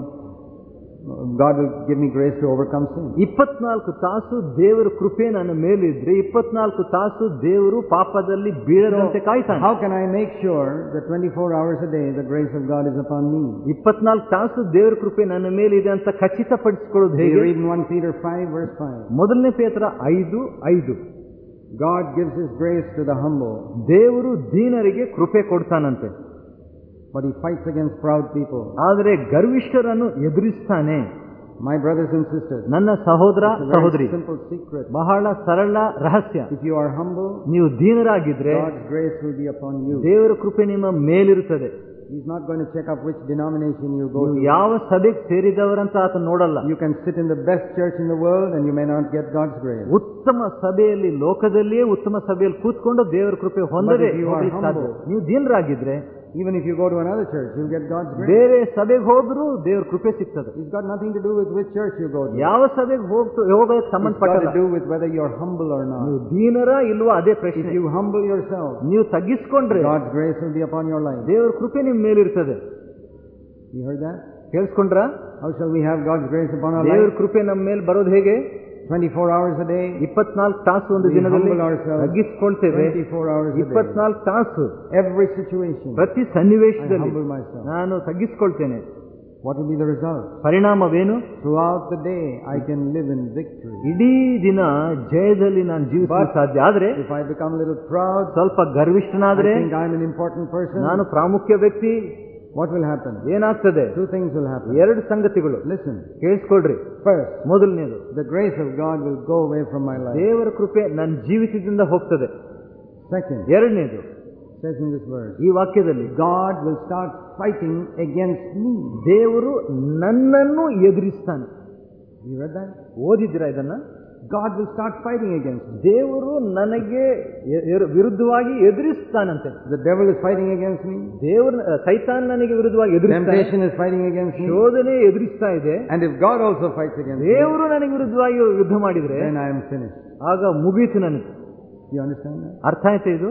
God will give me grace to overcome sin. ಇಪ್ಪತ್ನಾಲ್ಕು ತಾಸು ದೇವರ ಕೃಪೆ ನನ್ನ ಮೇಲಿದ್ರೆ ಇಪ್ಪತ್ನಾಲ್ಕು ತಾಸು ದೇವರು ಪಾಪದಲ್ಲಿ ಬೀಳದಂತೆ ಕಾಯ್ತಾನೆ How can I make sure that 24 hours a day the grace of God is upon me? ಇಪ್ಪತ್ನಾಲ್ಕು ತಾಸು ದೇವರ ಕೃಪೆ ನನ್ನ ಮೇಲಿದೆ ಅಂತ ಖಚಿತಪಡಿಸಿಕೊಳ್ಳೋದು We ಹೇಗೆ read in 1 Peter 5 verse 5. ಮೊದಲನೇ ಪೇತ್ರ ಐದು ಐದು God gives his grace to the humble ದೇವರು ದೀನರಿಗೆ ಕೃಪೆ ಕೊಡ್ತಾನಂತೆ. But he fights against proud people ಆದರೆ ಗರ್ವಿಷ್ಠರನ್ನು ಎದುರಿಸ್ತಾನೆ. ಮೈ ಬ್ರದರ್ಸ್ ಅಂಡ್ ಸಿಸ್ಟರ್ ನನ್ನ ಸಹೋದರ ಸಹೋದರಿ ಸಿಂಪಲ್ ಸೀಕ್ರೆಟ್ ಬಹಳ ಸರಳ ರಹಸ್ಯ. ಇಫ್ ಯು ಆರ್ ಹಂಬು ನೀವು ದೀನರಾಗಿದ್ರೆ grace will be upon you ದೇವರ ಕೃಪೆ ನಿಮ್ಮ ಮೇಲಿರುತ್ತದೆ. He's not going to check up which denomination you go ನೀವು to. ಯಾವ seridavar ಸೇರಿದವರಂತ ಆತ ನೋಡಲ್ಲ You can sit in the best church in the world and you may not get God's grace. ಉತ್ತಮ ಸಭೆಯಲ್ಲಿ ಲೋಕದಲ್ಲಿಯೇ ಉತ್ತಮ ಸಭೆಯಲ್ಲಿ ಕೂತ್ಕೊಂಡು ದೇವರ ಕೃಪೆ ಹೊಂದದೆ But if you are ಹೋಗ್ಲಿಕ್ಕೆ ಸಾಧ್ಯ. humble- ನೀವು ದೀನರಾಗಿದ್ರೆ Even if you go to another church, you'll get God's grace. ಬೇರೆ ಸಭೆಗೆ ಹೋದ್ರೂ ದೇವ್ರ ಕೃಪೆ ಸಿಗ್ತದೆ It's got nothing to do with which church you go to. ಯಾವ ಸಭೆಗೆ ಹೋಗ್ತು ಹೋಗೋದಕ್ಕೆ It's got ಸಂಬಂಧಪಟ್ಟಲ್ಲ to do with whether you're humble or not. ನೀವು ದೀನರ ಇಲ್ವಾ ಅದೇ If ಪ್ರಶ್ನೆ you humble yourself, ನೀವು ತಗ್ಗಿಸ್ಕೊಂಡ್ರೆ God's grace will be upon your life. ದೇವರ ಕೃಪೆ ನಿಮ್ ಮೇಲಿರ್ತದೆ You heard that? ಕೇಳಿಸ್ಕೊಂಡ್ರ How shall we have God's grace upon our life life? ಕೃಪೆ ನಮ್ಮ ಮೇಲೆ ಬರೋದು ಹೇಗೆ ಟ್ವೆಂಟಿ ಫೋರ್ ಅವರ್ಸ್ ಡೇ ಇಪ್ಪತ್ನಾಲ್ಕು ತಾಸು ಒಂದು ದಿನದಲ್ಲಿ ತಗ್ಗಿಸಿಕೊಳ್ತೇವೆ. ಇಪ್ಪತ್ನಾಲ್ಕು ತಾಸು ಎವ್ರಿ ಸಿಚುವೇಶನ್ ಪ್ರತಿ ಸನ್ನಿವೇಶದಲ್ಲಿ. ನಾನು ತಗ್ಗಿಸಿಕೊಳ್ತೇನೆ. What will be the result ಪರಿಣಾಮವೇನು? Through of the day I can live in victory ಇಡೀ ದಿನ ಜಯದಲ್ಲಿ ನಾನು ಜೀವಿಸಲು ಸಾಧ್ಯ ಆದರೆ if I become little proud ಸ್ವಲ್ಪ ಗರ್ವಿಷ್ಠನಾದರೆ ಐ ಆಮ್ ಇಂಪಾರ್ಟೆಂಟ್ ಪರ್ಸನ್ ನಾನು ಪ್ರಾಮುಖ್ಯ ವ್ಯಕ್ತಿ. what will happen? ಏನಾಗ್ತದೆ Two things will happen. ಎರಡು ಸಂಗತಿಗಳು Listen. ಕೇಳಿಸ್ಕೊಳ್ರಿ First, ಮೊದಲನೇದು the grace of God will go away from my life. ದೇವರ ಕೃಪೆ ನನ್ನ ಜೀವಿತದಿಂದ ಹೋಗ್ತದೆ Second, ಎರಡನೇದು says in this verse, ಈ ವಾಕ್ಯದಲ್ಲಿ God will start fighting against me. ದೇವರು ನನ್ನನ್ನು ಎದುರಿಸ್ತಾನೆ You read that? ಓದಿದ್ದೀರಾ ಇದನ್ನ God will start fighting against ದೇವರು ನನಗೆ ವಿರುದ್ಧವಾಗಿ ಎದುರಿಸ್ತಾನಂತೆ. The devil is fighting against me ದೇವರು ಸೈತಾನ್ ನನಗೆ ವಿರುದ್ಧವಾಗಿ ಎದುರಿಸ್ತಾನೆ. ಫೈಟಿಂಗ್ ಅಗೇನ್ಸ್ಟ್ ಶೋಧನೆ ಎದುರಿಸ್ತಾ ಇದೆ. And if God also fight against ದೇವರು ನನಗೆ ವಿರುದ್ಧವಾಗಿ ಯುದ್ಧ ಮಾಡಿದ್ರೆ ಐ ಆಗ ಮುಗೀತು ನನಗೆ. ಯು ಅರ್ಥ ಆಯ್ತು ಇದು?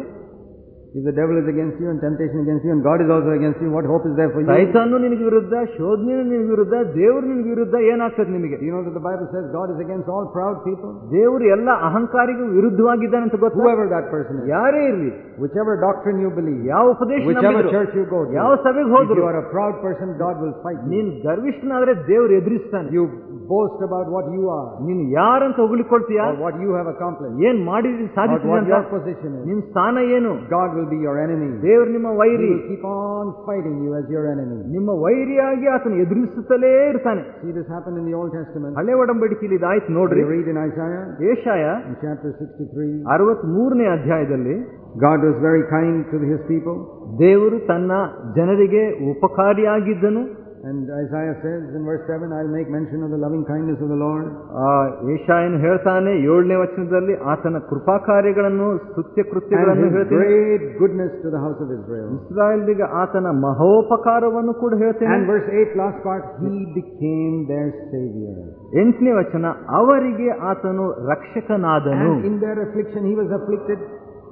If the devil is against you and temptation against you and God is also against you, what hope is there for you? ಸೈತಾನು ನಿನಗೆ ವಿರುದ್ಧ ಶೋಧನೆ ನಿನಗೆ ವಿರುದ್ಧ ದೇವರು ನಿನಗೆ ವಿರುದ್ಧ ಏನಾಗ್ತದೆ ನಿಮಗೆ Do you know that the Bible says God is against all proud people? ದೇವರು ಎಲ್ಲ ಅಹಂಕಾರಿಗೂ ವಿರುದ್ಧವಾಗಿದ್ದಾನೆ ಅಂತ ಗೊತ್ತು Whoever that person is. ಯಾರೇ ಇರ್ಲಿ Whichever doctrine you believe, ಯಾವ ಉಪದೇಶ whichever ನಂಬಿದ್ರು, church you go to, ಯಾವ ಸಭೆಗೆ if ಹೋದ್ರು you are a proud person, God will fight you. ನೀನ್ ಗರ್ವಿಷ್ಠನಾದ್ರೆ ದೇವರು ಎದುರಿಸ್ತಾನೆ You boast about what you are ನೀನು ಯಾರಂತ ಹೊಗಳಿಕೊಳ್ತೀಯ or what you have accomplished, ಏನ್ ಮಾಡಿದ್ರಿ or ಸಾಧಿಸಿದ್ರಿ what ಅಂತ your position is. ನಿನ್ ಸ್ಥಾನ ಏನು God will be your enemy. ದೇವರು ನಿಮ್ಮ He ವೈರಿ will keep on fighting you as your enemy. ನಿಮ್ಮ ವೈರಿಯಾಗಿ ಆತನು ಎದುರಿಸುತ್ತಲೇ ಇರ್ತಾನೆ See this happened in the Old Testament. ಹಳೆ ಒಡಂಬಡಿಕೆಯಲ್ಲಿ ಇದಾಯ್ತು ನೋಡ್ರಿ We read in Isaiah Yeshaya chapter 63. ಅರವತ್ ಮೂರನೇ ಅಧ್ಯಾಯದಲ್ಲಿ God was very kind to his people. ದೇವರು ತನ್ನ ಜನರಿಗೆ ಉಪಕಾರಿಯಾಗಿದ್ದನು And Isaiah says in verse 7, I'll make mention of the loving kindness of the Lord. ಆ ಏಷಾಯನು ಹೇಳ್ತಾನೆ ಏಳನೇ ವಚನದಲ್ಲಿ ಆತನ ಕೃಪಾ ಕಾರ್ಯಗಳನ್ನು ಸ್ತುತ್ಯ And ಕೃತ್ಯಗಳನ್ನು his ಹೇಳ್ತೇನೆ great goodness to the house of Israel. ಇಸ್ರಾಯೇಲ್ಗೆ ಆತನ ಮಹೋಪಕಾರವನ್ನು ಕೂಡ ಹೇಳ್ತೇನೆ And verse 8, last part, he became their savior. ಎಂಟನೇ ವಚನ ಅವರಿಗೆ ಆತನು ರಕ್ಷಕನಾದನು And in their affliction, he was afflicted.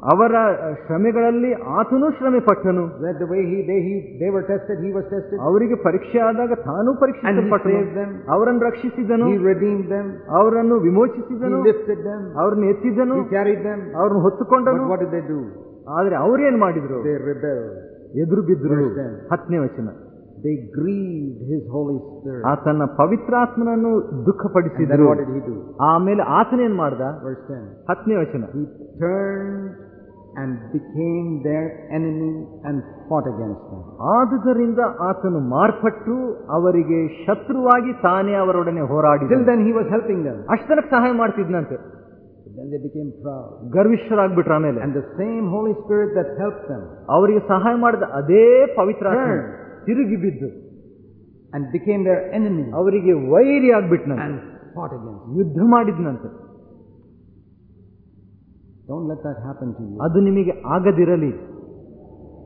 ಅವರ ಶ್ರಮೆಗಳಲ್ಲಿ ಆತನು ಶ್ರಮೆ ಪಟ್ಟನು That the way he they, he they were tested, he was tested. ಅವರಿಗೆ ಪರೀಕ್ಷೆ ಆದಾಗ ತಾನು ಪರೀಕ್ಷಿಸಲ್ಪಟ್ಟನು saved them. ಅವರನ್ನು ರಕ್ಷಿಸಿದನು He redeemed them. ಅವರನ್ನು He ವಿಮೋಚಿಸಿದನು lifted them. ಅವ್ರನ್ನ ಎತ್ತಿದನು He carried them. ಅವ್ರನ್ನ ಹೊತ್ತುಕೊಂಡನು But what did they do? ಆದ್ರೆ ಅವ್ರೇನ್ ಮಾಡಿದ್ರು They rebelled. ಎದುರು ಬಿದ್ದರು Verse 10. ಹತ್ತನೇ ವಚನ They grieved his Holy Spirit. ಆತನ ಪವಿತ್ರಾತ್ಮನನ್ನು And then ದುಃಖಪಡಿಸಿದರು what did he do? ಆಮೇಲೆ ಆತನೇನ್ ಮಾಡ್ದ Verse 10. ಹತ್ತನೇ ವಚನ He turned and became their enemy and fought against them. ಆದುದರಿಂದ ಆತನು ಮಾರ್ಪಟ್ಟು ಅವರಿಗೆ ಶತ್ರುವಾಗಿ ತಾನೇ ಅವರೊಡನೆ ಹೋರಾಡಿ Till then he was helping them. ಅಷ್ಟನಕ್ಕೆ ಸಹಾಯ ಮಾಡ್ತಿದ್ನಂತೆ then they became proud. ಗರ್ವಿಷ್ಠರಾಗ್ಬಿಟ್ರ ಆಮೇಲೆ And the same Holy Spirit that helped them ಅವರಿಗೆ ಸಹಾಯ ಮಾಡಿದ ಅದೇ ಪವಿತ್ರ. ತಿರುಗಿ ಬಿದ್ದು and became their enemy ಅವರಿಗೆ ವೈರಿ ಆಗ್ಬಿಟ್ನಂತೆ and fought against yuddha ಯುದ್ಧ ಮಾಡಿದ್ನಂತೆ Don't let that happen to you. ಅದು ನಿಮಗೆ ಆಗದಿರಲಿ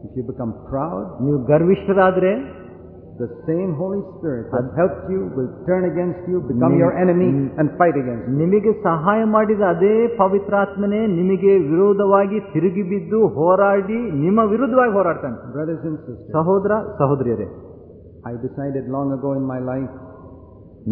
If you become proud, ನೀವು ಗರ್ವಿಷ್ಠರಾದ್ರೆ the same Holy Spirit that helped you will turn against you, become your enemy, and fight against you. ನಿಮಗೆ ಸಹಾಯ ಮಾಡಿದ ಅದೇ ಪವಿತ್ರಾತ್ಮನೇ ನಿಮಗೆ ವಿರೋಧವಾಗಿ ತಿರುಗಿ ಬಿದ್ದು ಹೋರಾಡಿ ನಿಮ್ಮ ವಿರುದ್ಧವಾಗಿ ಹೋರಾಡ್ತಾನೆ Brothers and sisters, ಸಹೋದರ ಸಹೋದರಿಯರೇ I decided long ago in my life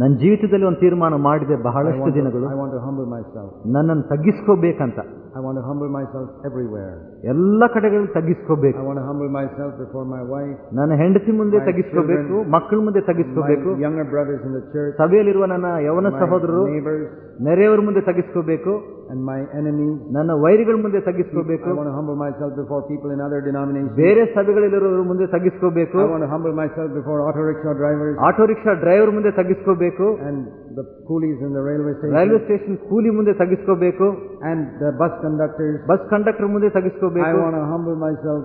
ನನ್ನ ಜೀವಿತದಲ್ಲಿ ಒಂದು ತೀರ್ಮಾನ ಮಾಡಿದೆ I ಬಹಳಷ್ಟು want, to, ದಿನಗಳು I want to humble myself. ನನ್ನನ್ನು ತಗ್ಗಿಸ್ಕೋಬೇಕಂತ I want to humble myself everywhere. ಎಲ್ಲ ಕಡೆಗಳಲ್ಲಿ ತಗ್ಗಿಸ್ಕೋಬೇಕು I want to humble myself before my wife, ನನ್ನ ಹೆಂಡತಿ ಮುಂದೆ My ತಗ್ಗಿಸ್ಕೋಬೇಕು children, ಮಕ್ಕಳ ಮುಂದೆ my ತಗ್ಗಿಸ್ಕೋಬೇಕು younger brothers in the church, ಸಭೆಯಲ್ಲಿರುವ ನನ್ನ ಯವನ my ಸಹೋದರರು neighbors, ನೆರೆಯವರ ಮುಂದೆ ತಗ್ಗಿಸ್ಕೋಬೇಕು and my enemies. ನನ್ನ ವೈರಿಗಳ ಮುಂದೆ ತಗ್ಗಿಸ್ಕೋಬೇಕು I want to humble myself before people in other denominations. ಬೇರೆ ಸಭೆಗಳಲ್ಲಿರೋರ ಮುಂದೆ ತಗ್ಗಿಸ್ಕೋಬೇಕು I want to humble myself before auto rickshaw drivers auto rickshaw driver ಮುಂದೆ ತಗ್ಗಿಸ್ಕೋಬೇಕು and the coolies in the railway railway station coolie ಮುಂದೆ ತಗ್ಗಿಸ್ಕೋಬೇಕು and the bus conductors. Bus conductor ಮುಂದೆ I ತಗ್ಗಿಸ್ಕೋಬೇಕು want to humble myself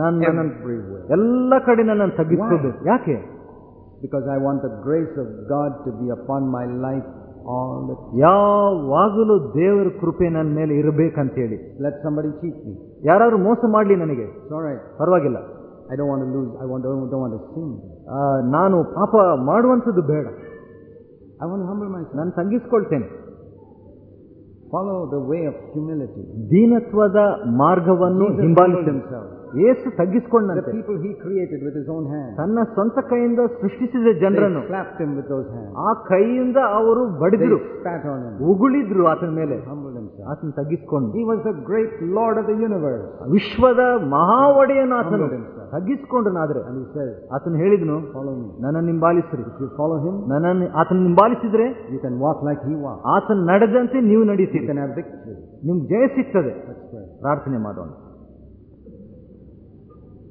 ನಾನು ನನ್ನ everywhere ಎಲ್ಲ ಕಡೆ ನನ್ನನ್ನು ತಗ್ಗಿಸ್ಕೋಬೇಕು ಯಾಕೆ because I want the grace of God to be upon my life all the time. ಯಾವಾಗಲೂ ದೇವರ ಕೃಪೆ ನನ್ನ ಮೇಲೆ ಇರಬೇಕಂತ ಹೇಳಿ Let somebody cheat me. ಯಾರಾದ್ರೂ ಮೋಸ ಮಾಡ್ಲಿ ನನಗೆ It's all right. ಪರವಾಗಿಲ್ಲ I don't want to lose. I want, don't, don't want to sin. ಆ, ನಾನು ಪಾಪ ಮಾಡುವಂಥದ್ದು ಬೇಡ ಅವನು ಹಂಬಲ್ to ನಾನು ತಂಗಿಸ್ಕೊಳ್ತೇನೆ follow the way of humility ದೀನತ್ವದ ಮಾರ್ಗವನ್ನು ಹಿಂಬಾಲಿಸಿದ ಏಸು ತಗ್ಗಿಸಿಕೊಂಡಂತೆ. People he created with own hand ತನ್ನ ಸ್ವಂತ ಕೈಯಿಂದ ಸೃಷ್ಟಿಸಿದ ಜನರನ್ನು. ವಿತ್ ಆ ಕೈಯಿಂದ ಅವರು ಬಡಿದ್ರು. ಆನ್ ಉಗುಳಿದ್ರು ಆತನ ಮೇಲೆ. ಆತನ ತಗ್ಗಿಸಿಕೊಂಡು. He was the great lord of the universe ವಿಶ್ವದ ಮಹಾ ಒಡೆಯನ ಆತನ ತಗ್ಗಿಸಿಕೊಂಡನಾದ್ರೆ ಆತನು ಹೇಳಿದನು ನನ್ನ ನಿಂಬಾಲಿಸ್ರಿ ಫಾಲೋ ಹಿಮ್ ನನ್ನ ಆತನ ನಿಂಬಾಲಿಸಿದ್ರೆ you can walk like he walk ಆತನ ನಡೆದಂತೆ ನೀವು ನಡೀತೀರಿ. ನಿಮ್ಗೆ ಜಯ ಸಿಗ್ತದೆ. ಪ್ರಾರ್ಥನೆ ಮಾಡೋಣ.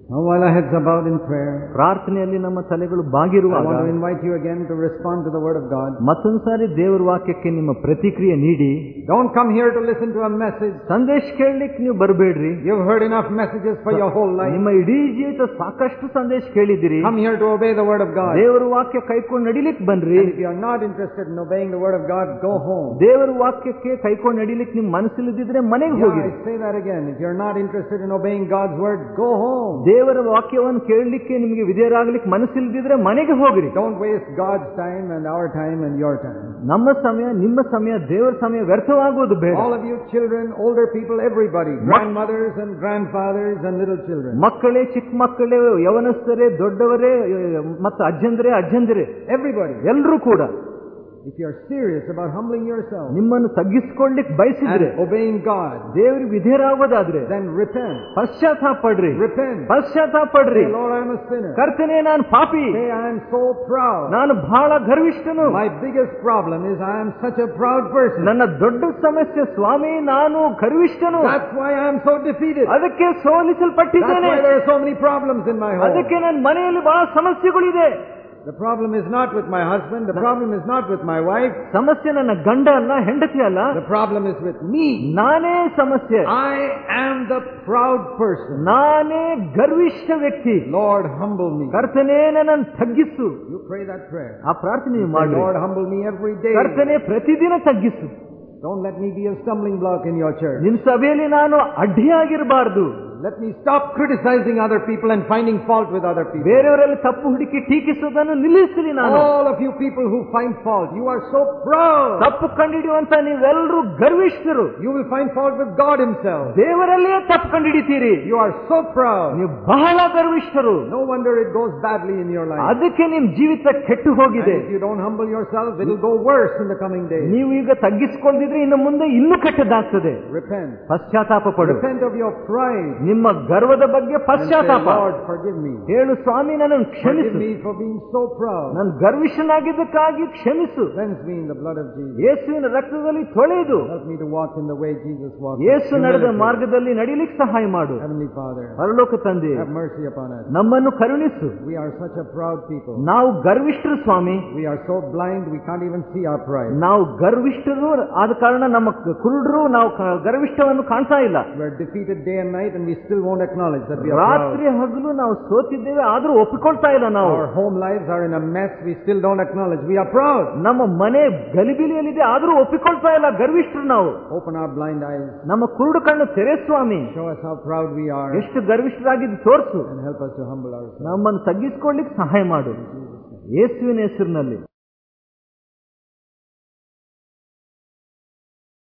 Now, while our heads are bowed in prayer, ಪ್ರಾರ್ಥನೆಯಲ್ಲಿ ನಮ್ಮ ತಲೆಗಳು I ಬಾಗಿರುವಾಗ want to invite you again to respond to the Word of God. ಮತ್ತೊಂದು ಸಾರಿ ದೇವರ ವಾಕ್ಯಕ್ಕೆ ನಿಮ್ಮ ಪ್ರತಿಕ್ರಿಯೆ ನೀಡಿ Don't come here to listen to a message. ಸಂದೇಶ ಕೇಳಲಿಕ್ಕೆ ನೀವು ಬರಬೇಡ್ರಿ You've heard enough messages for your whole life. ನಿಮ್ಮ ಇಡೀ ಜೀವಿತ ಸಾಕಷ್ಟು ಸಂದೇಶ ಕೇಳಿದಿರಿ Come here to obey the Word of God. ದೇವರ ವಾಕ್ಯ ಕೈಕೊಂಡು ನಡಿಲಿಕ್ಕೆ ಬನ್ರಿ And if you are not interested in obeying the Word of God, go home. ದೇವರ ವಾಕ್ಯಕ್ಕೆ ಕೈಕೊಂಡು ನಡಿಲಿಕ್ಕೆ ನಿಮ್ ಮನಸ್ಸಿಲ್ಲದಿದ್ರೆ ಮನೆಗೆ Yeah, ಹೋಗಿರಿ I say that again. If you're not interested in obeying God's Word, go home. ದೇವರ ವಾಕ್ಯವನ್ನು ಕೇಳಲಿಕ್ಕೆ ನಿಮಗೆ ವಿಧೇಯರಾಗಲಿಕ್ಕೆ ಮನಸ್ಸಿಲ್ಲದಿದ್ರೆ ಮನೆಗೆ ಹೋಗಿರಿ. Don't waste God time and our time and your time ನಮ್ಮ ಸಮಯ ನಿಮ್ಮ ಸಮಯ ದೇವರ ಸಮಯ ವ್ಯರ್ಥವಾಗುವುದು ಬೇಡ. All of you children older people everybody grandmothers and grandfathers and little children ಮಕ್ಕಳೇ ಚಿಕ್ಕ ಮಕ್ಕಳೇ ಯವನಸ್ಥರೇ ದೊಡ್ಡವರೇ ಮತ್ತು ಅಜ್ಜಂದರೇ ಅಜ್ಜಂದರೇ. ಎವ್ರಿಬಡಿ ಎಲ್ಲರೂ ಕೂಡ. If you're serious about humbling yourself ನಿಮ್ಮನ್ನು ತಗ್ಗಿಸ್ಕೊಳ್ಳಿಕ್ ಬಯಸಿದ್ರೆ and obeying God, ದೇವರಿಗೆ ವಿಧೇಯರಾಗೋದಾದ್ರೆ then repent. ಪಶ್ಚಾತ್ತಾಪ ಪಡ್ರಿ Repent. ಪಶ್ಚಾತ್ತಾಪ ಪಡ್ರಿ Say, Lord, I'm a sinner. ಕರ್ತನೆ ನಾನು ಪಾಪಿ Say, I am so proud. ನಾನು ಬಹಳ ಗರ್ವಿಷ್ಠನು My biggest problem is I am such a proud person. ನನ್ನ ದೊಡ್ಡ ಸಮಸ್ಯೆ ಸ್ವಾಮಿ ನಾನು ಗರ್ವಿಷ್ಠನು That's why I am so defeated. ಅದಕ್ಕೆ That's ಸೋಲಿಸಲ್ಪಟ್ಟಿದ್ದೇನೆ why there are so many problems in my home. ಅದಕ್ಕೆ ನನ್ನ ಮನೆಯಲ್ಲಿ ಬಹಳ ಸಮಸ್ಯೆಗಳಿದೆ The problem is not with my husband. The problem is not with my wife. ಸಮಸ್ಯೆ ನನ್ನ ಗಂಡ ಅಲ್ಲ ಹೆಂಡತಿ ಅಲ್ಲ The problem is with me. ನಾನೇ ಸಮಸ್ಯೆ I am the proud person. ನಾನೇ ಗರ್ವಿಷ್ಠ ವ್ಯಕ್ತಿ Lord, humble me. ಕರ್ತನೇ ನನ್ನನ್ನು ತಗ್ಗಿಸು You pray that prayer. ಆ ಪ್ರಾರ್ಥನೆ ನೀವು Say, ಮಾಡಿ Lord, humble me every day. ಕರ್ತನೆ ಪ್ರತಿದಿನ ತಗ್ಗಿಸು Don't let me be a stumbling block in your church. ನಿನ್ ಸಭೆಯಲ್ಲಿ ನಾನು ಅಡ್ಡಿಯಾಗಿರಬಾರ್ದು Let me stop criticizing other people and finding fault with other people. ಬೇರೆಯವರಲ್ಲಿ ತಪ್ಪು ಹುಡುಕಿ ಟೀಕಿಸುವುದನ್ನು ನಿಲ್ಲಿಸಲಿ ನಾನು All of you people who find fault, you are so proud. ತಪ್ಪು ಕಂಡುಹಿಡಿಯುವಂತ ನೀವೆಲ್ಲರೂ ಗರ್ವಿಷ್ಠರು You will find fault with God Himself. ದೇವರಲ್ಲೇ ತಪ್ಪು ಕಂಡುಹಿಡಿತೀರಿ You are so proud. ನೀವು ಬಹಳ ಗರ್ವಿಷ್ಠರು No wonder it goes badly in your life. ಅದಕ್ಕೆ ನಿಮ್ ಜೀವಿತ ಕೆಟ್ಟು And ಹೋಗಿದೆ if you don't humble yourself, it will go worse in the coming days. ನೀವು ಈಗ ತಗ್ಗಿಸಿಕೊಳ್ಳದಿದ್ರೆ ಇನ್ನು ಮುಂದೆ ಇನ್ನೂ ಕೆಟ್ಟದಾಗ್ತದೆ Repent. ಪಶ್ಚಾತ್ತಾಪ ಪಡು Repent of your pride. ನಿಮ್ಮ ಗರ್ವದ ಬಗ್ಗೆ And say, ಪಶ್ಚಾತ್ತಾಪ Lord, forgive me. ಹೇಳು ಸ್ವಾಮಿ ನನ್ನನ್ನು Forgive ಕ್ಷಮಿಸು me for being so proud. ನಾನು ಗರ್ವಿಷ್ಠನಾಗಿದ್ದಕ್ಕಾಗಿ ಕ್ಷಮಿಸು Cleanse me in the blood of Jesus. ಯೇಸುವಿನ ರಕ್ತದಲ್ಲಿ ತೊಳೆದು Help me to walk in the way Jesus walked. ಯೇಸು ನಡೆದ Humility. ಮಾರ್ಗದಲ್ಲಿ ನಡಿಲಿಕ್ಕೆ ಸಹಾಯ ಮಾಡು Heavenly Father, ಪರಲೋಕ ತಂದೆ have mercy upon us. ನಮ್ಮನ್ನು ಕರುಣಿಸು We are such a proud people. ನಾವು ಗರ್ವಿಷ್ಠರು ಸ್ವಾಮಿ We are so blind we can't even see our pride. ನಾವು ಗರ್ವಿಷ್ಠರು ಆದ ಕಾರಣ ನಮ್ಮ ಕುರುಡರು ನಾವು ಕ- ಗರ್ವಿಷ್ಠವನ್ನು ಕಾಣ್ತಾ ಇಲ್ಲ We are defeated day and night and we still won't acknowledge that we are ರಾತ್ರಿ proud. ಹಗಲು ನಾವು ಸೋತಿದ್ದೇವೆ ಆದ್ರೂ ಒಪ್ಪಿಕೊಳ್ತಾ ಇಲ್ಲ ನಾವು Our home lives are in a mess. We still don't acknowledge we are proud. ನಮ್ಮ ಮನೆ ಗಲಿಬಿಲಿಯಲ್ಲಿದೆ ಆದ್ರೂ ಒಪ್ಪಿಕೊಳ್ತಾ ಇಲ್ಲ ಗರ್ವಿಷ್ಠರು ನಾವು Open our blind eyes. ನಮ್ಮ ಕುರುಡು ಕಣ್ಣು ತೆರೆ ಸ್ವಾಮಿ Show us how proud we are ಎಷ್ಟು ಗರ್ವಿಷ್ಠರಾಗಿದ್ದು ತೋರಿಸು and help us to humble ourselves. ನಮ್ಮನ್ನು ತಗ್ಗಿಸ್ಕೊಳ್ಳಿಕ್ಕೆ ಸಹಾಯ ಮಾಡು ಯೇಸುವಿನ ಹೆಸರಿನಲ್ಲಿ